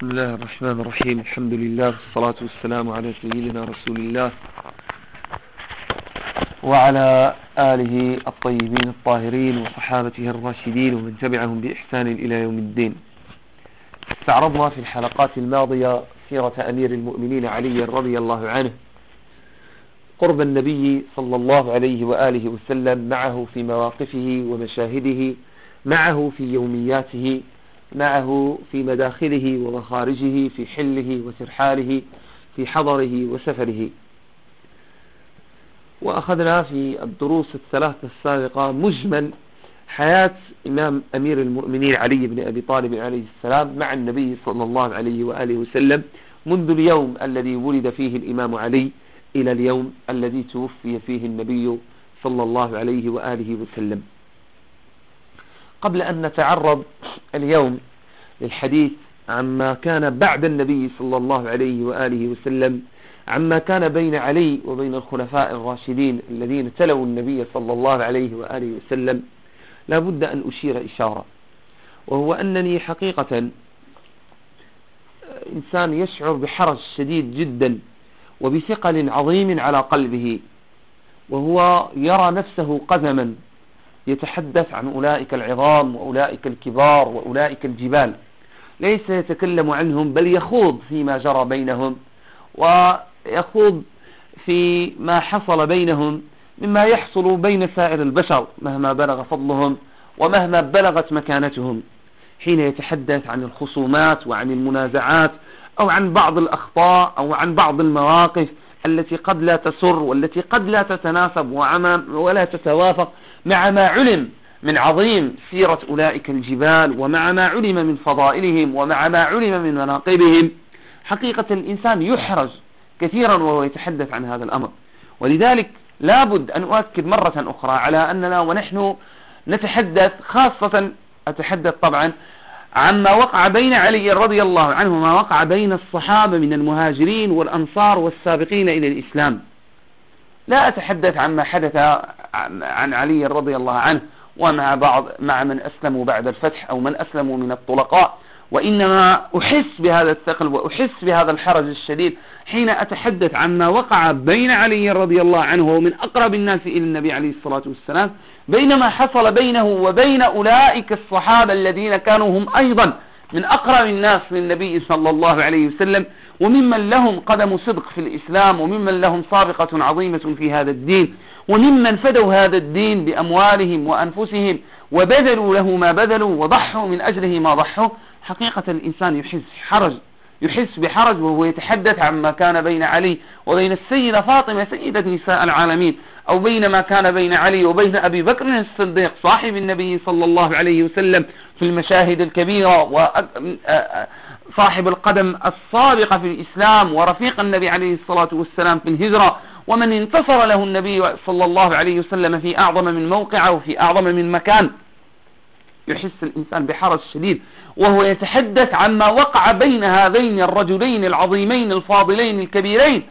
بسم الله الرحمن الرحيم. الحمد لله والصلاة والسلام على سيدنا رسول الله وعلى آله الطيبين الطاهرين وصحابته الراشدين ومن تبعهم بإحسان إلى يوم الدين. استعرضنا في الحلقات الماضية سيرة أمير المؤمنين علي رضي الله عنه قرب النبي صلى الله عليه وآله وسلم معه في مواقفه ومشاهده معه في يومياته معه في مداخله ومخارجه في حله وترحاله في حضره وسفره. وأخذنا في الدروس الثلاثة السابقة مجمل حياة إمام أمير المؤمنين علي بن أبي طالب عليه السلام مع النبي صلى الله عليه وآله وسلم منذ اليوم الذي ولد فيه الإمام علي إلى اليوم الذي توفي فيه النبي صلى الله عليه وآله وسلم. قبل أن نتعرض اليوم للحديث عما كان بعد النبي صلى الله عليه وآله وسلم عما كان بين علي وبين الخلفاء الراشدين الذين تلوا النبي صلى الله عليه وآله وسلم. لا بد أن أشير إشارة وهو أنني حقيقة إنسان يشعر بحرج شديد جدا وبثقل عظيم على قلبه وهو يرى نفسه قدما يتحدث عن أولئك العظام وأولئك الكبار وأولئك الجبال. ليس يتكلم عنهم بل يخوض فيما جرى بينهم ويخوض في ما حصل بينهم مما يحصل بين سائر البشر مهما بلغ فضلهم ومهما بلغت مكانتهم. حين يتحدث عن الخصومات وعن المنازعات أو عن بعض الأخطاء أو عن بعض المواقف التي قد لا تسر والتي قد لا تتناسب ولا تتوافق مع ما علم من عظيم سيرة أولئك الجبال ومع ما علم من فضائلهم ومع ما علم من مناقبهم. حقيقة الإنسان يحرج كثيرا وهو يتحدث عن هذا الأمر. ولذلك لابد أن أؤكد مرة أخرى على أننا ونحن نتحدث خاصة أتحدث طبعا عما وقع بين علي رضي الله عنه ما وقع بين الصحابة من المهاجرين والأنصار والسابقين إلى الإسلام. لا أتحدث عما حدث عن علي رضي الله عنه. ومع بعض مع من أسلموا بعد الفتح أو من أسلموا من الطلقاء. وإنما أحس بهذا الثقل وأحس بهذا الحرج الشديد حين أتحدث عما وقع بين علي رضي الله عنه ومن أقرب الناس إلى النبي عليه الصلاة والسلام بينما حصل بينه وبين أولئك الصحابة الذين كانوا هم أيضا من أقرب الناس للنبي صلى الله عليه وسلم. وممن لهم قدم صدق في الإسلام وممن لهم سابقة عظيمة في هذا الدين وممن فدوا هذا الدين بأموالهم وأنفسهم وبذلوا له ما بذلوا وضحوا من أجله ما ضحوا. حقيقة الإنسان يحس حرج يحس بحرج وهو يتحدث عما كان بين علي وبين السيدة فاطمة سيدة نساء العالمين أو بين ما كان بين علي وبين أبي بكر الصديق صاحب النبي صلى الله عليه وسلم في المشاهد الكبيرة وصاحب القدم السابقة في الإسلام ورفيق النبي عليه الصلاة والسلام في الهجرة ومن انتصر له النبي صلى الله عليه وسلم في أعظم من موقع وفي أعظم من مكان. يحس الإنسان بحرج شديد وهو يتحدث عما وقع بين هذين الرجلين العظيمين الفاضلين الكبيرين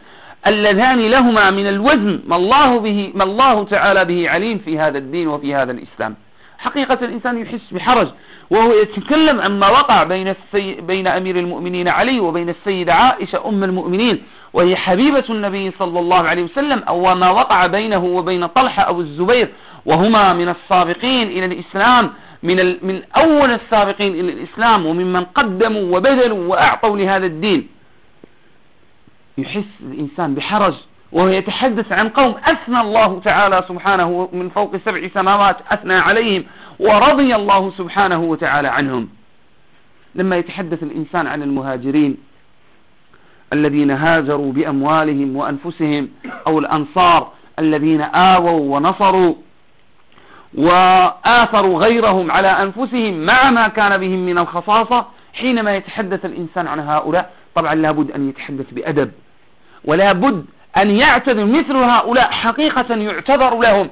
اللذان لهما من الوزن. ما الله, به ما الله تعالى به عليم في هذا الدين وفي هذا الإسلام. حقيقة الإنسان يحس بحرج وهو يتكلم عما وقع بين, السي... بين أمير المؤمنين علي وبين السيدة عائشة أم المؤمنين وهي حبيبة النبي صلى الله عليه وسلم أو ما وقع بينه وبين طلحة أو الزبير وهما من السابقين إلى الإسلام من, ال... من أول السابقين إلى الإسلام وممن قدموا وبذلوا وأعطوا لهذا الدين. يحس الإنسان بحرج. وهو يتحدث عن قوم أثنى الله تعالى سبحانه من فوق سبع سماوات أثنى عليهم ورضي الله سبحانه وتعالى عنهم. لما يتحدث الإنسان عن المهاجرين الذين هاجروا بأموالهم وأنفسهم أو الأنصار الذين آووا ونصروا وآثروا غيرهم على أنفسهم مع ما كان بهم من الخصاصة حينما يتحدث الإنسان عن هؤلاء طبعا لابد أن يتحدث بأدب ولا بد أن يعتذر مثل هؤلاء حقيقة يعتذر لهم.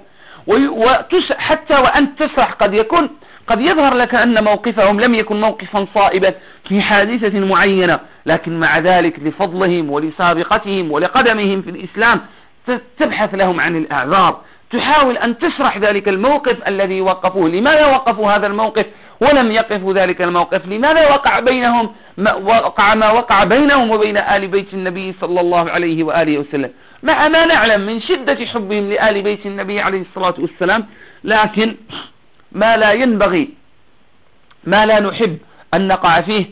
حتى وأنت تسرح قد يكون قد يظهر لك أن موقفهم لم يكن موقفا صائبا في حادثة معينة. لكن مع ذلك لفضلهم ولسابقتهم ولقدمهم في الإسلام تبحث لهم عن الأعذار. تحاول أن تشرح ذلك الموقف الذي وقفوه. لماذا وقفوا هذا الموقف؟ ولم يقفوا ذلك الموقف. لماذا وقع بينهم ما وقع ما وقع بينهم وبين آل بيت النبي صلى الله عليه وآله وسلم؟ مع ما نعلم من شدة حبهم لآل بيت النبي عليه الصلاة والسلام لكن ما لا ينبغي ما لا نحب أن نقع فيه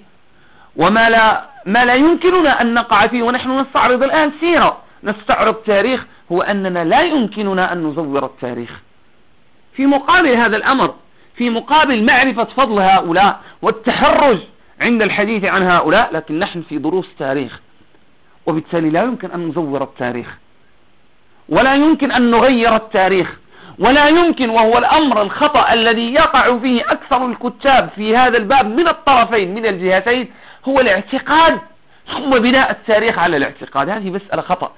وما لا ما لا يمكننا أن نقع فيه. ونحن نستعرض الآن سيرة. نستعرض تاريخ. هو أننا لا يمكننا أن نزور التاريخ. في مقابل هذا الأمر في مقابل معرفة فضل هؤلاء والتحرج عند الحديث عن هؤلاء لكن نحن في دروس تاريخ. وبالتالي لا يمكن أن نزور التاريخ. ولا يمكن أن نغير التاريخ. ولا يمكن وهو الأمر الخطأ الذي يقع فيه أكثر الكتاب في هذا الباب من الطرفين من الجهتين هو الاعتقاد. ثم بناء التاريخ على الاعتقاد. هذه مسألة خطأ.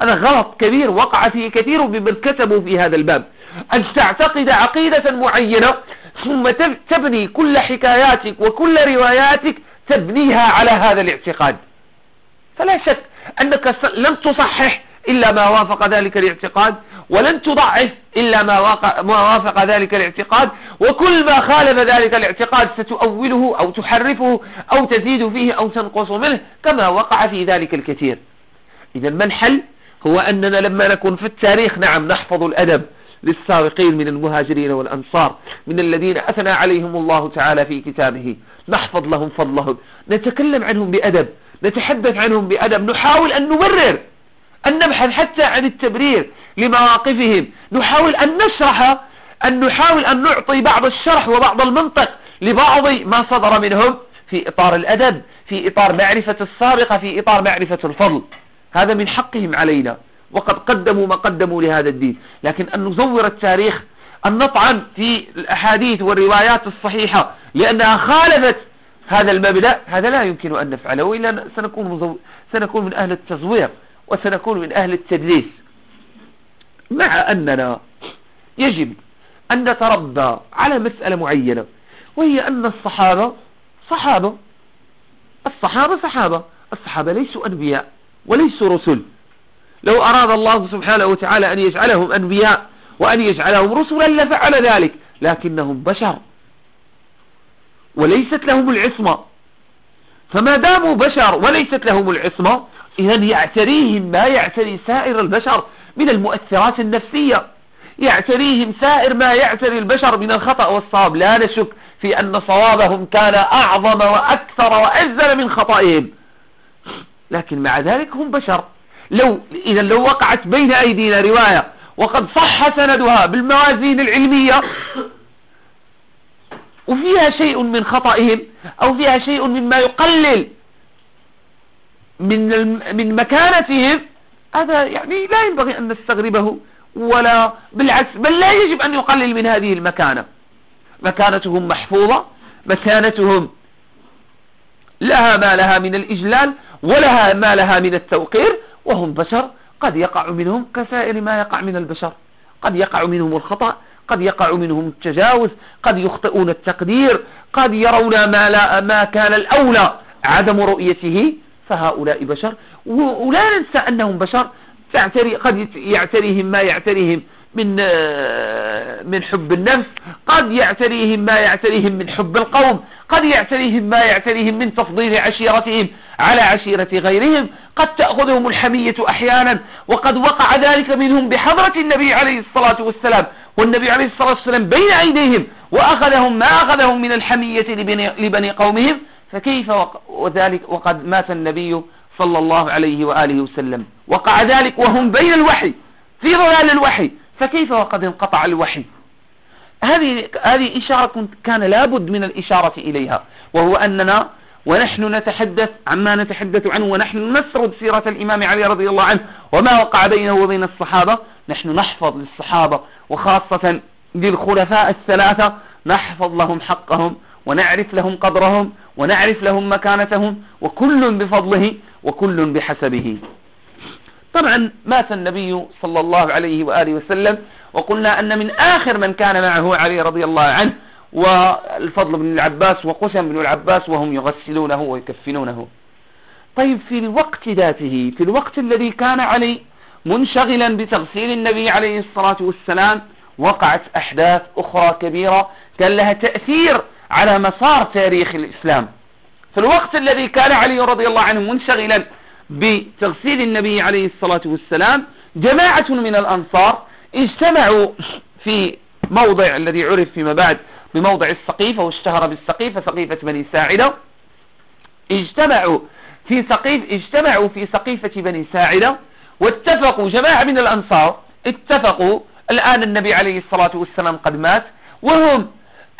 هذا غلط كبير وقع فيه كثير ممن كتبوا في هذا الباب. أن تعتقد عقيدة معينة ثم تبني كل حكاياتك وكل رواياتك تبنيها على هذا الاعتقاد. فلا شك أنك لم تصحح إلا ما وافق ذلك الاعتقاد ولن تضعف إلا ما, ما وافق ذلك الاعتقاد وكل ما خالف ذلك الاعتقاد ستؤوله أو تحرفه أو تزيد فيه أو تنقص منه كما وقع في ذلك الكثير. إذا ما الحل؟ هو أننا لما نكون في التاريخ نعم نحفظ الأدب. للسابقين من المهاجرين والأنصار من الذين أثنى عليهم الله تعالى في كتابه. نحفظ لهم فضلهم نتكلم عنهم بأدب. نتحدث عنهم بأدب. نحاول أن نبرر أن نبحث حتى عن التبرير لمواقفهم. نحاول أن نشرح أن نحاول أن نعطي بعض الشرح وبعض المنطق لبعض ما صدر منهم في إطار الأدب في إطار معرفة السابقة في إطار معرفة الفضل. هذا من حقهم علينا. وقد قدموا ما قدموا لهذا الدين. لكن أن نزور التاريخ أن نطعن في الأحاديث والروايات الصحيحة لأنها خالفت هذا المبدأ هذا لا يمكن أن نفعله وإلا سنكون, سنكون من أهل التزوير وسنكون من أهل التدليس. مع أننا يجب أن نتربى على مسألة معينة وهي أن الصحابة صحابة. الصحابة صحابة الصحابة ليسوا أنبياء وليسوا رسل. لو أراد الله سبحانه وتعالى أن يجعلهم أنبياء وأن يجعلهم رسلا لفعل ذلك لكنهم بشر. وليست لهم العصمة. فما داموا بشر وليست لهم العصمة إذا يعتريهم ما يعتري سائر البشر من المؤثرات النفسية. يعتريهم سائر ما يعتري البشر من الخطأ والصواب. لا نشك في أن صوابهم كان أعظم وأكثر وأجزل من خطئهم لكن مع ذلك هم بشر. لو إذا لو وقعت بين أيدينا رواية وقد صح سندها بالموازين العلمية وفيها شيء من خطئهم أو فيها شيء مما يقلل من من مكانتهم هذا يعني لا ينبغي أن نستغربه ولا بالعكس بل لا يجب أن يقلل من هذه المكانة. مكانتهم محفوظة مكانتهم لها ما لها من الإجلال ولها ما لها من التوقير وهم بشر قد يقع منهم كسائر ما يقع من البشر. قد يقع منهم الخطأ قد يقع منهم التجاوز قد يخطئون التقدير قد يرون ما, لا ما كان الأولى. عدم رؤيته فهؤلاء بشر. ولا ننسى أنهم بشر. قد يعتريهم ما يعتريهم. من آه، من حب النفس قد يعتريهم ما يعتريهم من حب القوم قد يعتريهم ما يعتريهم من تفضيل عشيرتهم على عشيرة غيرهم قد تأخذهم الحمية أحيانا وقد وقع ذلك منهم بحضرة النبي عليه الصلاة والسلام والنبي عليه الصلاة والسلام بين أيديهم وأخذهم ما أخذهم من الحمية لبني قومهم فكيف وذلك وقد مات النبي صلى الله عليه وآله وسلم. وقع ذلك وهم بين الوحي في ظلال الوحي. فكيف وقد انقطع الوحي؟ هذه هذه إشارة كان لابد من الإشارة إليها وهو أننا ونحن نتحدث عما نتحدث عنه ونحن نسرد سيرة الإمام علي رضي الله عنه وما وقع بينه وبين الصحابة. نحن نحفظ للصحابة وخاصة للخلفاء الثلاثة نحفظ لهم حقهم ونعرف لهم قدرهم ونعرف لهم مكانتهم وكل بفضله وكل بحسبه. طبعا مات النبي صلى الله عليه وآله وسلم وقلنا أن من آخر من كان معه علي رضي الله عنه والفضل بن العباس وقسم بن العباس وهم يغسلونه ويكفنونه. طيب في الوقت ذاته في الوقت الذي كان علي منشغلا بتغسيل النبي عليه الصلاة والسلام وقعت أحداث أخرى كبيرة كان لها تأثير على مسار تاريخ الإسلام. في الوقت الذي كان علي رضي الله عنه منشغلا بتغسيل النبي عليه الصلاة والسلام جماعة من الأنصار اجتمعوا في موضع الذي عرف فيما بعد بموضع السقيفة واشتهر بالسقيفة سقيفة بني ساعدة. اجتمعوا في سقيف اجتمعوا في سقيفة بني ساعدة واتفقوا جماعة من الأنصار اتفقوا الآن النبي عليه الصلاة والسلام قد مات وهم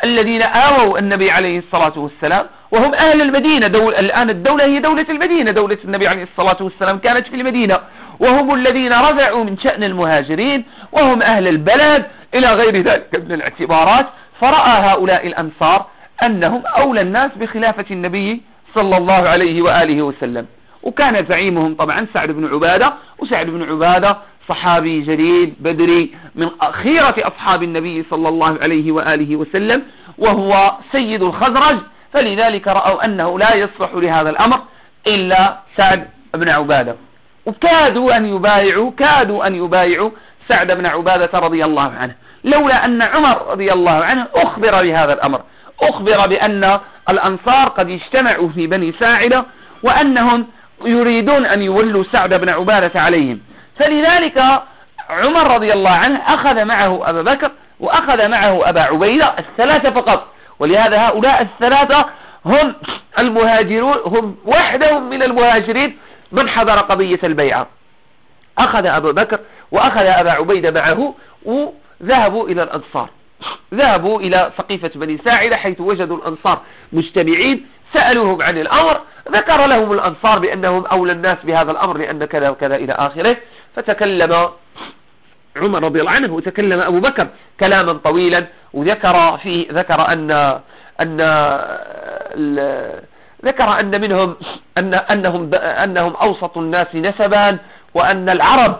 الذين آووا النبي عليه الصلاة والسلام وهم أهل المدينة. دول الآن الدولة هي دولة المدينة. دولة النبي عليه الصلاة والسلام كانت في المدينة. وهم الذين رفعوا من شأن المهاجرين وهم أهل البلد. إلى غير ذلك من الاعتبارات فرأى هؤلاء الأنصار أنهم أولى الناس بخلافة النبي صلى الله عليه وآله وسلم. وكان زعيمهم طبعا سعد بن عبادة وسعد بن عبادة صحابي جليل بدري من خيرة أصحاب النبي صلى الله عليه وآله وسلم وهو سيد الخزرج. فلذلك رأوا أنه لا يصلح لهذا الأمر إلا سعد بن عبادة. وكادوا أن يبايعوا كادوا أن يبايعوا سعد بن عبادة رضي الله عنه. لولا أن عمر رضي الله عنه أخبر بهذا الأمر. أخبر بأن الأنصار قد اجتمعوا في بني ساعدة وأنهم يريدون أن يولوا سعد بن عبادة عليهم. فلذلك عمر رضي الله عنه أخذ معه أبا بكر وأخذ معه أبا عبيدة الثلاثة فقط. ولهذا هؤلاء الثلاثة هم المهاجرون هم وحدهم من المهاجرين من حضر قضية البيعة. أخذ أبو بكر وأخذ أبا عبيدة معه وذهبوا إلى الأنصار. ذهبوا إلى سقيفة بني ساعدة حيث وجدوا الأنصار مجتمعين سألوهم عن الأمر ذكر لهم الأنصار بأنهم أولى الناس بهذا الأمر لأن كذا وكذا إلى آخره. فتكلم عمر رضي الله عنه وتكلم أبو بكر كلاما طويلا وذكر فيه ذكر أن أن ذكر أن منهم أن أنهم أنهم أوسط الناس نسبا وأن العرب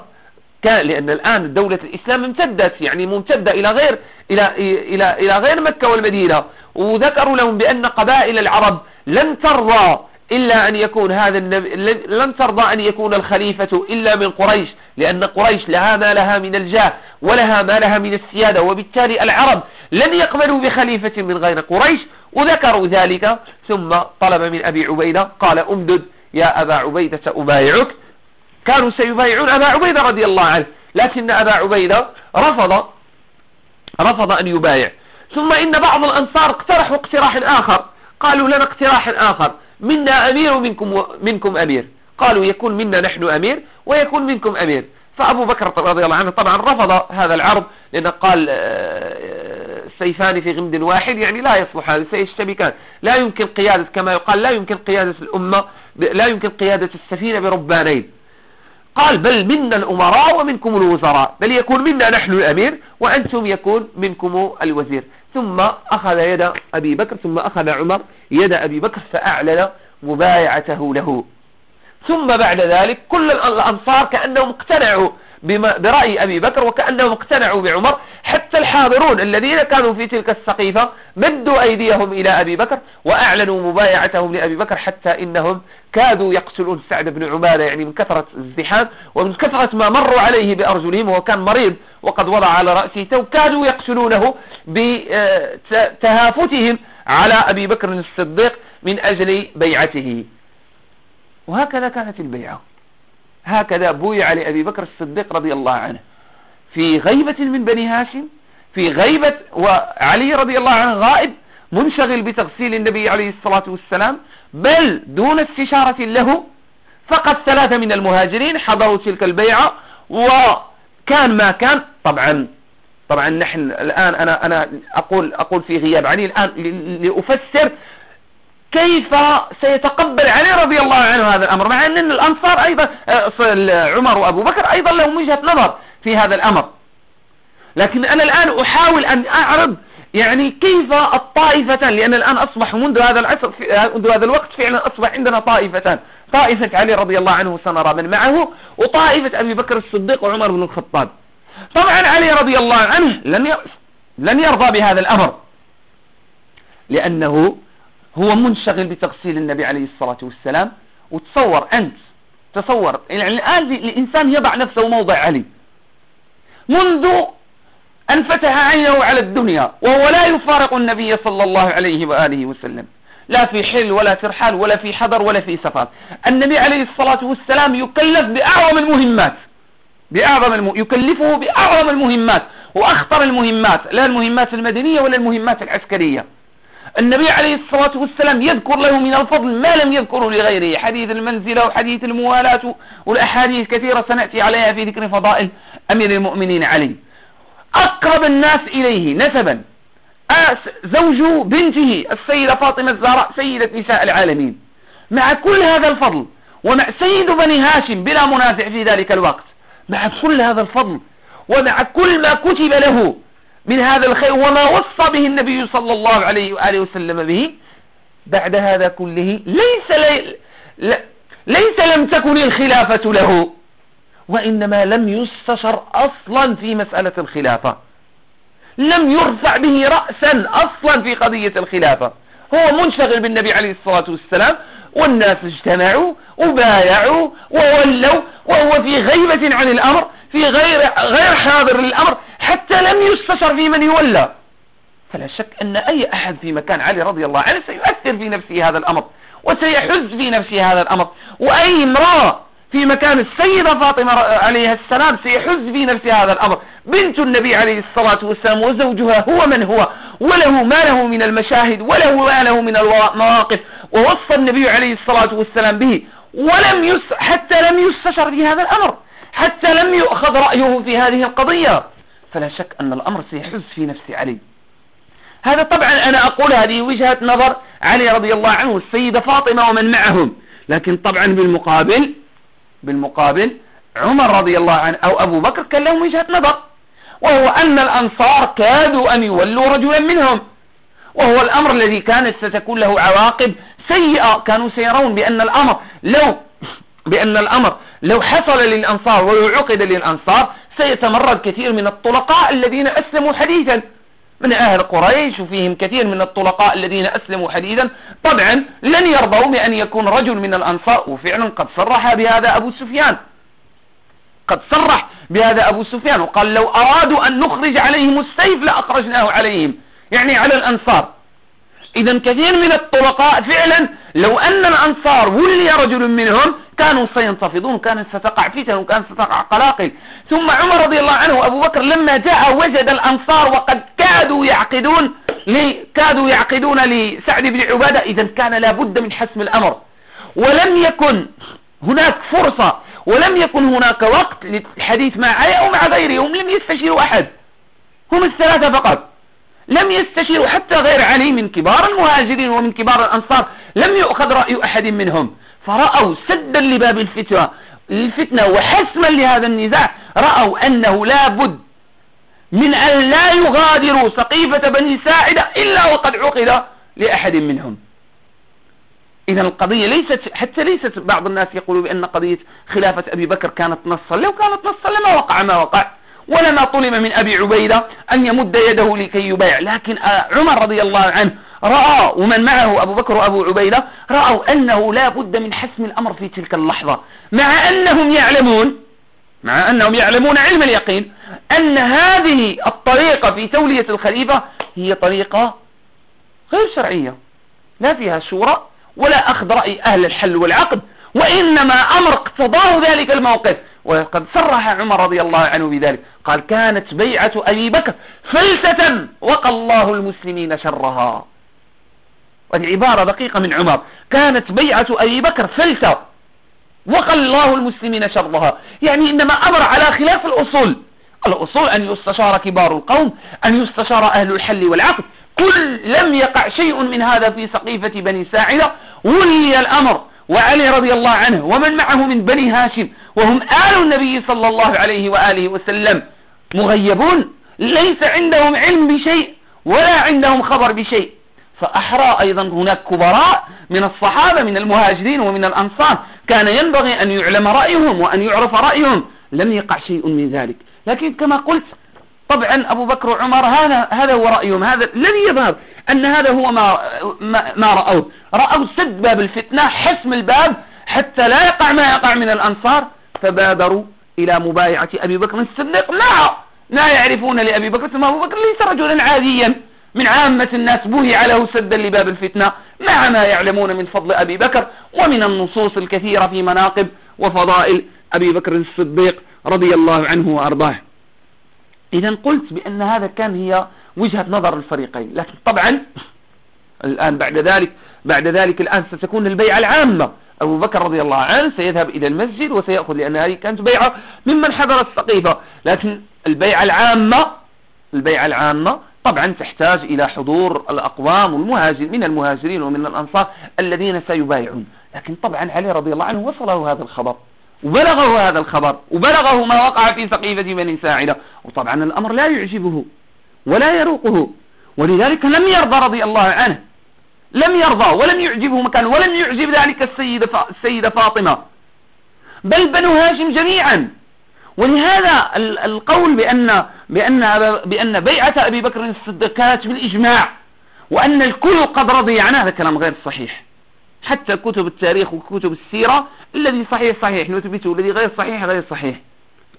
كان لأن الآن دولة الإسلام امتدت يعني ممتدة إلى غير إلى إلى إلى غير مكة والمدينة. وذكروا لهم بأن قبائل العرب لن ترضى إلا أن يكون هذا النبي لن ترضى أن يكون الخليفة إلا من قريش لأن قريش لها ما لها من الجاه ولها ما لها من السيادة وبالتالي العرب لن يقبلوا بخليفة من غير قريش وذكروا ذلك ثم طلب من أبي عبيدة قال أمدد يا أبا عبيدة أبايعك كانوا سيبايعون أبا عبيدة رضي الله عنه لكن أبا عبيدة رفض رفض أن يبايع. ثم إن بعض الأنصار اقترحوا اقتراح آخر قالوا لنا اقتراح آخر. منا أمير ومنكم منكم أمير. قالوا يكون منا نحن أمير ويكون منكم أمير. فأبو بكر رضي الله عنه طبعا رفض هذا العرض لأنه قال آه، سيفان في غمد واحد يعني لا يصلح هذا سيشتبكان. لا يمكن قيادة كما يقال لا يمكن قيادة الأمة لا يمكن قيادة السفينة بربانين. قال بل منا الأمراء ومنكم الوزراء. بل يكون منا نحن الأمير وأنتم يكون منكم الوزير. ثم أخذ يد أبي بكر ثم أخذ عمر يد أبي بكر فأعلن مبايعته له. ثم بعد ذلك كل الأنصار كأنهم اقتنعوا برأي أبي بكر وكأنهم اقتنعوا بعمر حتى الحاضرون الذين كانوا في تلك السقيفة مدوا أيديهم إلى أبي بكر وأعلنوا مبايعتهم لأبي بكر حتى إنهم كادوا يقتلون سعد بن عبادة يعني من كثرة الزحام ومن كثرة ما مروا عليه بأرجلهم وهو كان مريض وقد وضع على رأسه وكادوا يقتلونه بتهافتهم على أبي بكر الصديق من أجل بيعته. وهكذا كانت البيعة. هكذا بويع لأبي بكر الصديق رضي الله عنه. في غيبة من بني هاشم في غيبة وعلي رضي الله عنه غائب منشغل بتغسيل النبي عليه الصلاة والسلام بل دون استشارة له فقط ثلاثة من المهاجرين حضروا تلك البيعة وكان ما كان طبعا طبعا نحن الآن أنا أنا أقول أقول في غياب علي الآن لأفسر كيف سيتقبل علي رضي الله عنه هذا الأمر؟ مع أن الأنصار أيضا آه، عمر وأبو بكر أيضا لهم وجهة نظر في هذا الأمر. لكن أنا الآن أحاول أن أعرض يعني كيف الطائفتان لأن الآن أصبح منذ هذا العصر منذ هذا الوقت فعلا أصبح عندنا طائفتان. طائفة علي رضي الله عنه سنرى من معه وطائفة أبي بكر الصديق وعمر بن الخطاب. طبعا علي رضي الله عنه لن لن يرضى بهذا الأمر. لأنه هو منشغل بتغسيل النبي عليه الصلاة والسلام. وتصور أنت تصور يعني الآن الإنسان يضع نفسه موضع علي. منذ أن فتح عينه على الدنيا وهو لا يفارق النبي صلى الله عليه وآله وسلم. لا في حل ولا ترحال ولا في حضر ولا في سفر. النبي عليه الصلاة والسلام يكلف بأعظم المهمات. بأعظم الم... يكلفه بأعظم المهمات. وأخطر المهمات لا المهمات المدنية ولا المهمات العسكرية. النبي عليه الصلاة والسلام يذكر له من الفضل ما لم يذكره لغيره. حديث المنزلة وحديث الموالاة والأحاديث كثيرة سنأتي عليها في ذكر فضائل أمير المؤمنين علي. أقرب الناس إليه نسبا. زوج بنته السيدة فاطمة الزهراء سيدة نساء العالمين. مع كل هذا الفضل ومع سيد بني هاشم بلا منازع في ذلك الوقت مع كل هذا الفضل ومع كل ما كتب له من هذا الخير وما وصى به النبي صلى الله عليه وآله وسلم به بعد هذا كله. ليس لي ليس لم تكن الخلافة له وإنما لم يستشر أصلا في مسألة الخلافة. لم يرفع به رأسا أصلا في قضية الخلافة. هو منشغل بالنبي عليه الصلاة والسلام والناس اجتمعوا وبايعوا وولوا وهو في غيبة عن الأمر في غير غير حاضر للأمر حتى لم يستشر في من يولى. فلا شك أن أي أحد في مكان علي رضي الله عنه سيؤثر في نفسه هذا الأمر وسيحز في نفسه هذا الأمر. وأي امرأة في مكان السيدة فاطمة عليها السلام سيحز في نفسها هذا الأمر. بنت النبي عليه الصلاة والسلام وزوجها هو من هو وله ما له من المشاهد وله ما له من المواقف ووصى النبي عليه الصلاة والسلام به ولم يس حتى لم يستشر في هذا الأمر حتى لم يؤخذ رأيه في هذه القضية. فلا شك أن الأمر سيحز في نفس علي. هذا طبعا أنا أقول هذه وجهة نظر علي رضي الله عنه السيدة فاطمة ومن معهم. لكن طبعا بالمقابل بالمقابل عمر رضي الله عنه أو أبو بكر كان لهم وجهة نظر وهو أن الأنصار كادوا أن يولوا رجلا منهم وهو الأمر الذي كانت ستكون له عواقب سيئة كانوا سيرون بأن الأمر لو بأن الأمر لو حصل للأنصار ولو عقد للأنصار سيتمرد كثير من الطلقاء الذين أسلموا حديثا. من أهل قريش وفيهم كثير من الطلقاء الذين أسلموا حديثا طبعا لن يرضوا بأن يكون رجل من الأنصار وفعلا قد صرح بهذا أبو سفيان. قد صرح بهذا أبو سفيان وقال لو أرادوا أن نخرج عليهم السيف لأخرجناه عليهم. يعني على الأنصار. إذا كثير من الطلقاء فعلا لو أن الأنصار ولي رجل منهم كانوا سينتفضون كانت ستقع فتن وكانت ستقع قلاقل. ثم عمر رضي الله عنه وأبو بكر لما جاء وجد الأنصار وقد كادوا يعقدون كادوا يعقدون لسعد بن عبادة إذا كان لابد من حسم الأمر. ولم يكن هناك فرصة ولم يكن هناك وقت للحديث مع علي أو مع غيرهم لم يستشيروا أحد. هم الثلاثة فقط. لم يستشيروا حتى غير علي من كبار المهاجرين ومن كبار الأنصار لم يؤخذ رأي أحد منهم. فرأوا سدا لباب الفتنة الفتنة وحسما لهذا النزاع رأوا أنه لا بد من أن لا يغادروا سقيفة بني ساعدة إلا وقد عقد لأحد منهم. إذا القضية ليست حتى ليست بعض الناس يقولوا بأن قضية خلافة أبي بكر كانت نصا لو كانت نصا لما وقع ما وقع. ولما طلب من أبي عبيدة أن يمد يده لكي يبايع. لكن عمر رضي الله عنه رأى ومن معه أبو بكر وأبو عبيدة رأوا أنه لا بد من حسم الأمر في تلك اللحظة. مع أنهم يعلمون مع أنهم يعلمون علم اليقين أن هذه الطريقة في تولية الخليفة هي طريقة غير شرعية. لا فيها شورى ولا أخذ رأي أهل الحل والعقد وإنما أمر اقتضاه ذلك الموقف. وقد صرح عمر رضي الله عنه بذلك. قال كانت بيعة أبي بكر فلسة وقى الله المسلمين شرها. والعبارة دقيقة من عمر. كانت بيعة أبي بكر فلسة وقى الله المسلمين شرها. يعني إنما أمر على خلاف الأصول. الأصول أن يستشار كبار القوم أن يستشار أهل الحل والعقد. كل لم يقع شيء من هذا في سقيفة بني ساعدة. ولي الأمر. وعلي رضي الله عنه ومن معه من بني هاشم. وهم آل النبي صلى الله عليه وآله وسلم مغيبون ليس عندهم علم بشيء ولا عندهم خبر بشيء. فأحرى أيضا هناك كبراء من الصحابة من المهاجرين ومن الأنصار. كان ينبغي أن يعلم رأيهم وأن يعرف رأيهم. لم يقع شيء من ذلك. لكن كما قلت طبعا أبو بكر وعمر هذا هذا هو رأيهم. هذا الذي يظهر أن هذا هو ما ما, ما رأوه. رأوا سد باب الفتنة حسم الباب حتى لا يقع ما يقع من الأنصار. فبادروا إلى مبايعة أبي بكر الصديق. مع لا يعرفون لأبي بكر ثم أبو بكر ليس رجلا عاديا. من عامة الناس بهي له سدا لباب الفتنة. مع ما يعلمون من فضل أبي بكر ومن النصوص الكثيرة في مناقب وفضائل أبي بكر الصديق رضي الله عنه وأرضاه. إذا قلت بأن هذا كان هي وجهة نظر الفريقين. لكن طبعا الآن بعد ذلك بعد ذلك الآن ستكون البيعة العامة. أبو بكر رضي الله عنه سيذهب إلى المسجد وسيأخذ لأن هذه كانت بيعة ممن حضر السقيفة. لكن البيعة العامة البيعة العامة طبعا تحتاج إلى حضور الأقوام والمهاجر من المهاجرين ومن الأنصار الذين سيبايعون. لكن طبعا علي رضي الله عنه وصله هذا الخبر وبلغه هذا الخبر وبلغه ما وقع في سقيفة بني ساعدة. وطبعا الأمر لا يعجبه ولا يروقه. ولذلك لم يرضى رضي الله عنه لم يرضى ولم يعجبه مكان ولم يعجب ذلك السيدة, السيدة فاطمة. بل بنو هاشم جميعا. ولهذا القول بأن, بأن, بأن بيعة أبي بكر الصديق كانت بالإجماع وأن الكل قد رضي عنه هذا كلام غير صحيح. حتى كتب التاريخ وكتب السيرة الذي صحيح صحيح نثبته والذي غير صحيح غير صحيح.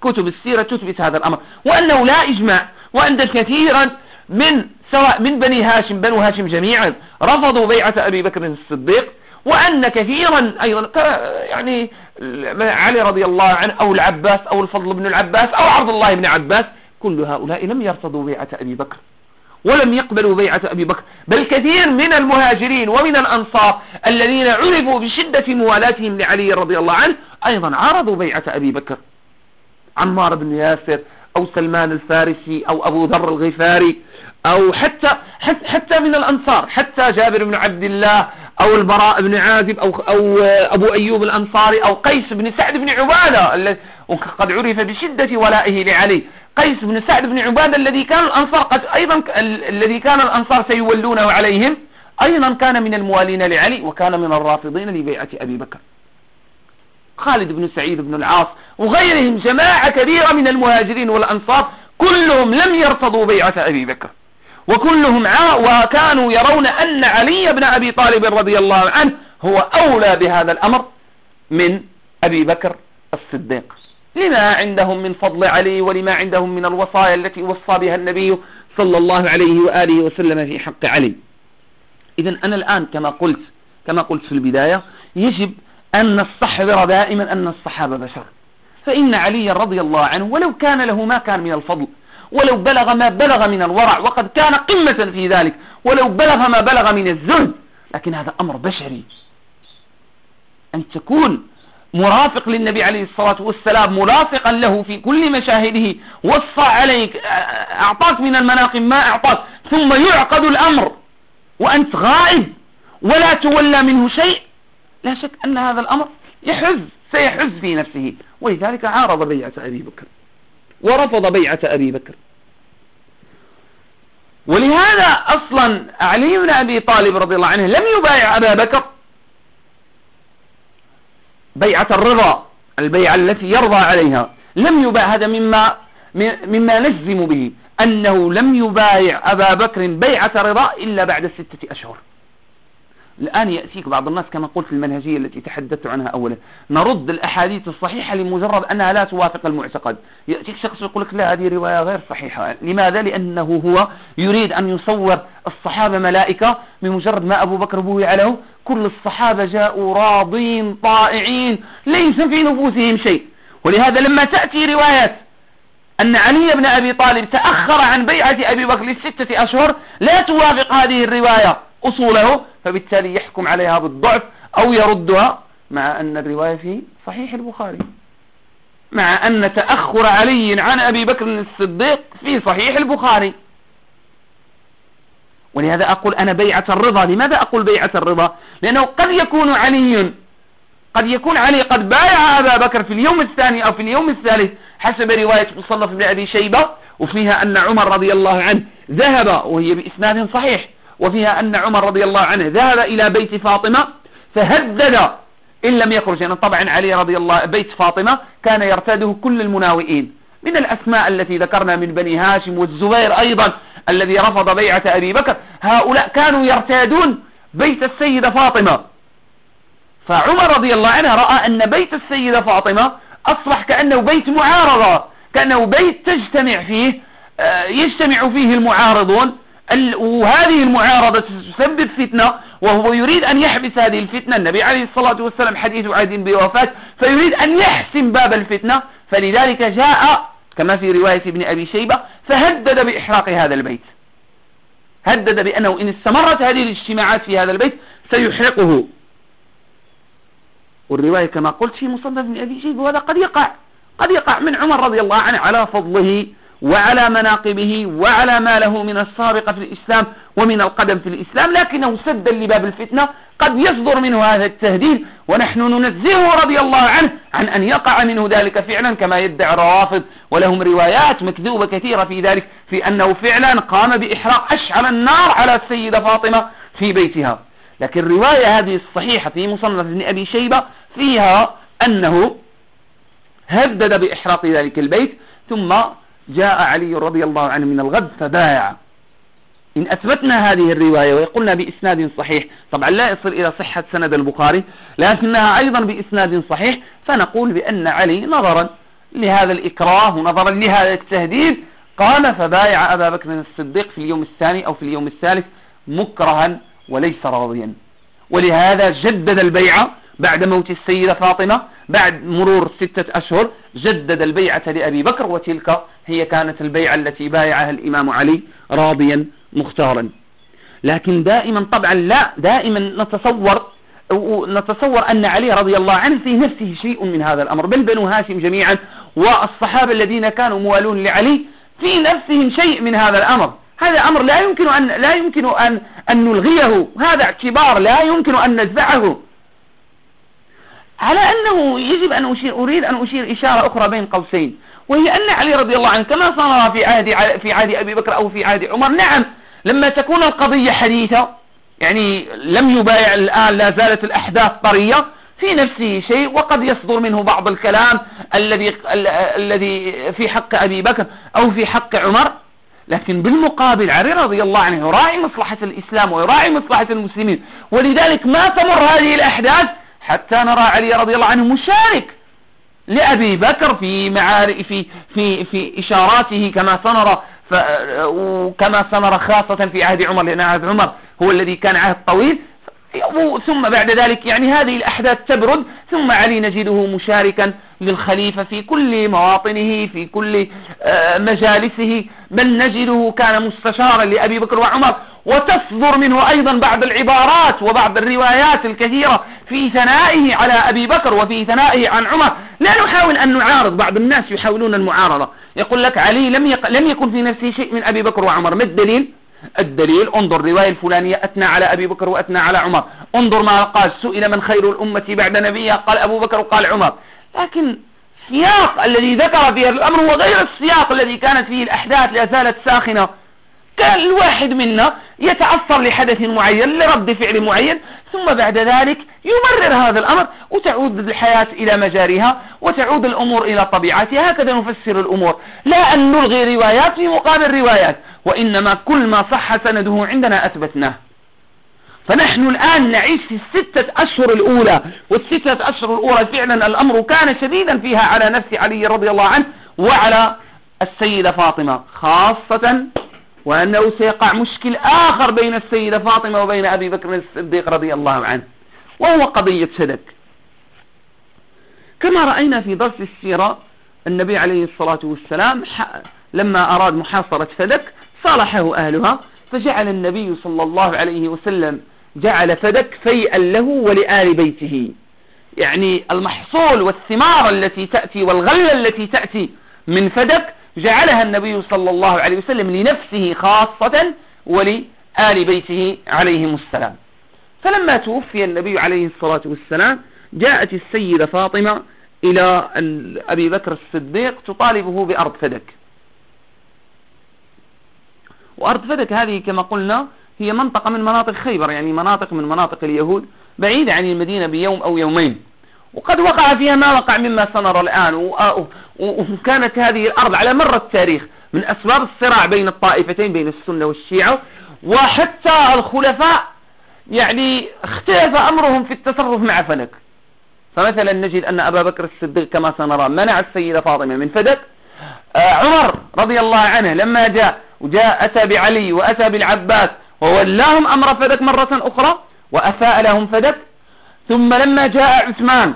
كتب السيرة تثبت هذا الأمر. وأنه لا إجماع وأن كثيرا من سواء من بني هاشم بنو هاشم جميعا رفضوا بيعة أبي بكر الصديق وأن كثيرا أيضا يعني علي رضي الله عنه أو العباس أو الفضل بن العباس أو عبد الله بن عباس كل هؤلاء لم يرفضوا بيعة أبي بكر ولم يقبلوا بيعة أبي بكر. بل كثير من المهاجرين ومن الأنصار الذين عرفوا بشدة موالاتهم لعلي رضي الله عنه أيضا عارضوا بيعة أبي بكر. عمار بن ياسر أو سلمان الفارسي أو أبو ذر الغفاري أو حتى حتى من الأنصار حتى جابر بن عبد الله أو البراء بن عازب أو, أو أبو أيوب الأنصاري أو قيس بن سعد بن عبادة وقد عرف بشدة ولائه لعلي. قيس بن سعد بن عبادة الذي كان الأنصار قد أيضا الذي كان الأنصار سيولونه عليهم أيضا كان من الموالين لعلي وكان من الرافضين لبيعة أبي بكر. خالد بن سعيد بن العاص وغيرهم جماعة كبيرة من المهاجرين والأنصار كلهم لم يرفضوا بيعة أبي بكر. وكلهم وكانوا يرون أن علي بن أبي طالب رضي الله عنه هو أولى بهذا الأمر من أبي بكر الصديق. لما عندهم من فضل علي ولما عندهم من الوصايا التي وصى بها النبي صلى الله عليه وآله وسلم في حق علي. إذا أنا الآن كما قلت كما قلت في البداية يجب أن نستحضر دائما أن الصحابة بشر. فإن علي رضي الله عنه ولو كان له ما كان من الفضل ولو بلغ ما بلغ من الورع وقد كان قمة في ذلك ولو بلغ ما بلغ من الزهد لكن هذا أمر بشري. أن تكون مرافق للنبي عليه الصلاة والسلام مرافقا له في كل مشاهده وصى عليك أعطاك من المناقب ما أعطاك ثم يعقد الأمر وأنت غائب ولا تولى منه شيء لا شك أن هذا الأمر يحز سيحز في نفسه. ولذلك عارض بيعة أبي بكر. ورفض بيعة أبي بكر. ولهذا أصلا علي بن أبي طالب رضي الله عنه لم يبايع أبا بكر بيعة الرضا البيعة التي يرضى عليها. لم يبايع هذا مما مما نجزم به أنه لم يبايع أبا بكر بيعة رضا إلا بعد ستة أشهر. الآن يأتيك بعض الناس كما قلت في المنهجية التي تحدثت عنها أولا. نرد الأحاديث الصحيحة لمجرد أنها لا توافق المعتقد. يأتيك شخص يقول لك لا هذه رواية غير صحيحة. لماذا؟ لأنه هو يريد أن يصور الصحابة ملائكة بمجرد ما أبو بكر بوي له كل الصحابة جاءوا راضين طائعين ليس في نفوسهم شيء. ولهذا لما تأتي روايات أن علي بن أبي طالب تأخر عن بيعة أبي بكر لستة أشهر لا توافق هذه الرواية. أصوله فبالتالي يحكم عليها بالضعف أو يردها مع أن الرواية في صحيح البخاري. مع أن تأخر علي عن أبي بكر الصديق في صحيح البخاري. ولهذا أقول أنا بيعة الرضا. لماذا أقول بيعة الرضا؟ لأنه قد يكون علي قد يكون علي قد بايع أبا بكر في اليوم الثاني أو في اليوم الثالث حسب رواية مصنف بن أبي شيبة وفيها أن عمر رضي الله عنه ذهب وهي بإسناد صحيح. وفيها أن عمر رضي الله عنه ذهب إلى بيت فاطمة فهدد إن لم يخرج يعني طبعا علي رضي الله بيت فاطمة كان يرتاده كل المناوئين. من الأسماء التي ذكرنا من بني هاشم والزبير أيضا الذي رفض بيعة أبي بكر. هؤلاء كانوا يرتادون بيت السيدة فاطمة. فعمر رضي الله عنه رأى أن بيت السيدة فاطمة أصبح كأنه بيت معارضة كأنه بيت تجتمع فيه آه، يجتمع فيه المعارضون. وهذه المعارضة تسبب فتنة وهو يريد أن يحبس هذه الفتنة. النبي عليه الصلاة والسلام حديث عهد بوفاة فيريد أن يحسم باب الفتنة. فلذلك جاء كما في رواية ابن أبي شيبة فهدد بإحراق هذا البيت. هدد بأنه إن استمرت هذه الاجتماعات في هذا البيت سيحرقه. والرواية كما قلت في مصنف ابن أبي شيبة وهذا قد يقع قد يقع من عمر رضي الله عنه على فضله. وعلى مناقبه وعلى ما له من السابقة في الإسلام ومن القدم في الإسلام لكنه سدا لباب الفتنة قد يصدر منه هذا التهديد ونحن ننزهه رضي الله عنه عن أن يقع منه ذلك فعلا كما يدعي الروافض ولهم روايات مكذوبة كثيرة في ذلك في أنه فعلا قام بإحراق أشعل النار على السيدة فاطمة في بيتها. لكن الرواية هذه الصحيحة في مصنف ابن أبي شيبة فيها أنه هدد بإحراق ذلك البيت ثم جاء علي رضي الله عنه من الغد فبايع. إن أثبتنا هذه الرواية ويقولنا بإسناد صحيح طبعا لا يصل إلى صحة سند البخاري لكنها أيضا بإسناد صحيح فنقول بأن علي نظرا لهذا الإكراه ونظرا لهذا التهديد قال فبايع أبا بكر الصديق في اليوم الثاني أو في اليوم الثالث مكرها وليس راضيا. ولهذا جدد البيعة بعد موت السيدة فاطمة بعد مرور ستة أشهر جدد البيعة لأبي بكر وتلك هي كانت البيعة التي بايعها الإمام علي راضيا مختارا. لكن دائما طبعا لا دائما نتصور نتصور أن علي رضي الله عنه في نفسه شيء من هذا الأمر. بل بنو هاشم جميعا والصحابة الذين كانوا موالون لعلي في نفسهم شيء من هذا الأمر. هذا أمر لا يمكن أن لا يمكن أن أن نلغيه. هذا اعتبار لا يمكن أن نزعه. على أنه يجب أن أشير أريد أن أشير إشارة أخرى بين قوسين. وهي أن علي رضي الله عنه كما صار في عهد في عهد أبي بكر أو في عهد عمر. نعم لما تكون القضية حديثة يعني لم يبايع الآن لا زالت الأحداث طرية في نفسه شيء وقد يصدر منه بعض الكلام الذي الذي في حق أبي بكر أو في حق عمر. لكن بالمقابل علي رضي الله عنه يراعي مصلحة الإسلام ويراعي مصلحة المسلمين. ولذلك ما تمر هذه الأحداث حتى نرى علي رضي الله عنه مشارك لأبي بكر في معارك في في في إشاراته كما سنرى وكما سنرى خاصة في عهد عمر لأن عهد عمر هو الذي كان عهد طويل. ثم بعد ذلك يعني هذه الأحداث تبرد ثم علي نجده مشاركا للخليفة في كل مواطنه في كل آه، مجالسه بل نجده كان مستشارا لأبي بكر وعمر وتصدر منه أيضا بعض العبارات وبعض الروايات الكثيرة في ثنائه على أبي بكر وفي ثنائه عن عمر. لا نحاول أن نعارض بعض الناس يحاولون المعارضة. يقول لك علي لم, يق... لم يكن في نفسه شيء من أبي بكر وعمر ما الدليل؟ الدليل انظر الرواية الفلانية أثنى على أبي بكر وأثنى على عمر. انظر ما قال سئل من خير الأمة بعد نبيها؟ قال أبو بكر وقال عمر. لكن السياق الذي ذكر فيه الأمر هو غير السياق الذي كانت فيه الأحداث لا زالت ساخنة. كان الواحد منا يتأثر لحدث معين لرد فعل معين ثم بعد ذلك يمرر هذا الأمر وتعود الحياة إلى مجاريها وتعود الأمور إلى طبيعتها. هكذا نفسر الأمور. لا أن نلغي روايات في مقابل روايات وإنما كل ما صح سنده عندنا أثبتناه. فنحن الآن نعيش في الستة أشهر الأولى والستة أشهر الأولى فعلا الأمر كان شديدا فيها على نفس علي رضي الله عنه وعلى السيدة فاطمة خاصة وأنه سيقع مشكل آخر بين السيدة فاطمة وبين أبي بكر الصديق رضي الله عنه وهو قضية سدك كما رأينا في درس السيرة النبي عليه الصلاة والسلام لما أراد محاصرة فدك صالحه أهلها فجعل النبي صلى الله عليه وسلم جعل فدك فيئا له ولآل بيته. يعني المحصول والثمار التي تأتي والغلة التي تأتي من فدك جعلها النبي صلى الله عليه وسلم لنفسه خاصة ولآل بيته عليهم السلام. فلما توفي النبي عليه الصلاة والسلام جاءت السيدة فاطمة إلى أبي بكر الصديق تطالبه بأرض فدك. وأرض فدك هذه كما قلنا هي منطقة من مناطق خيبر يعني مناطق من مناطق اليهود بعيدة عن المدينة بيوم أو يومين. وقد وقع فيها ما وقع مما سنرى الآن وكانت هذه الأرض على مر التاريخ من أسباب الصراع بين الطائفتين بين السنة والشيعة وحتى الخلفاء يعني اختلف أمرهم في التصرف مع فدك فمثلا نجد أن أبا بكر الصديق كما سنرى منع السيدة فاطمة من فدك آه، عمر رضي الله عنه لما جاء وجاء أتى بعلي وأتى بالعباس وولاهم أمر فدك مرة أخرى وأفاء لهم فدك ثم لما جاء عثمان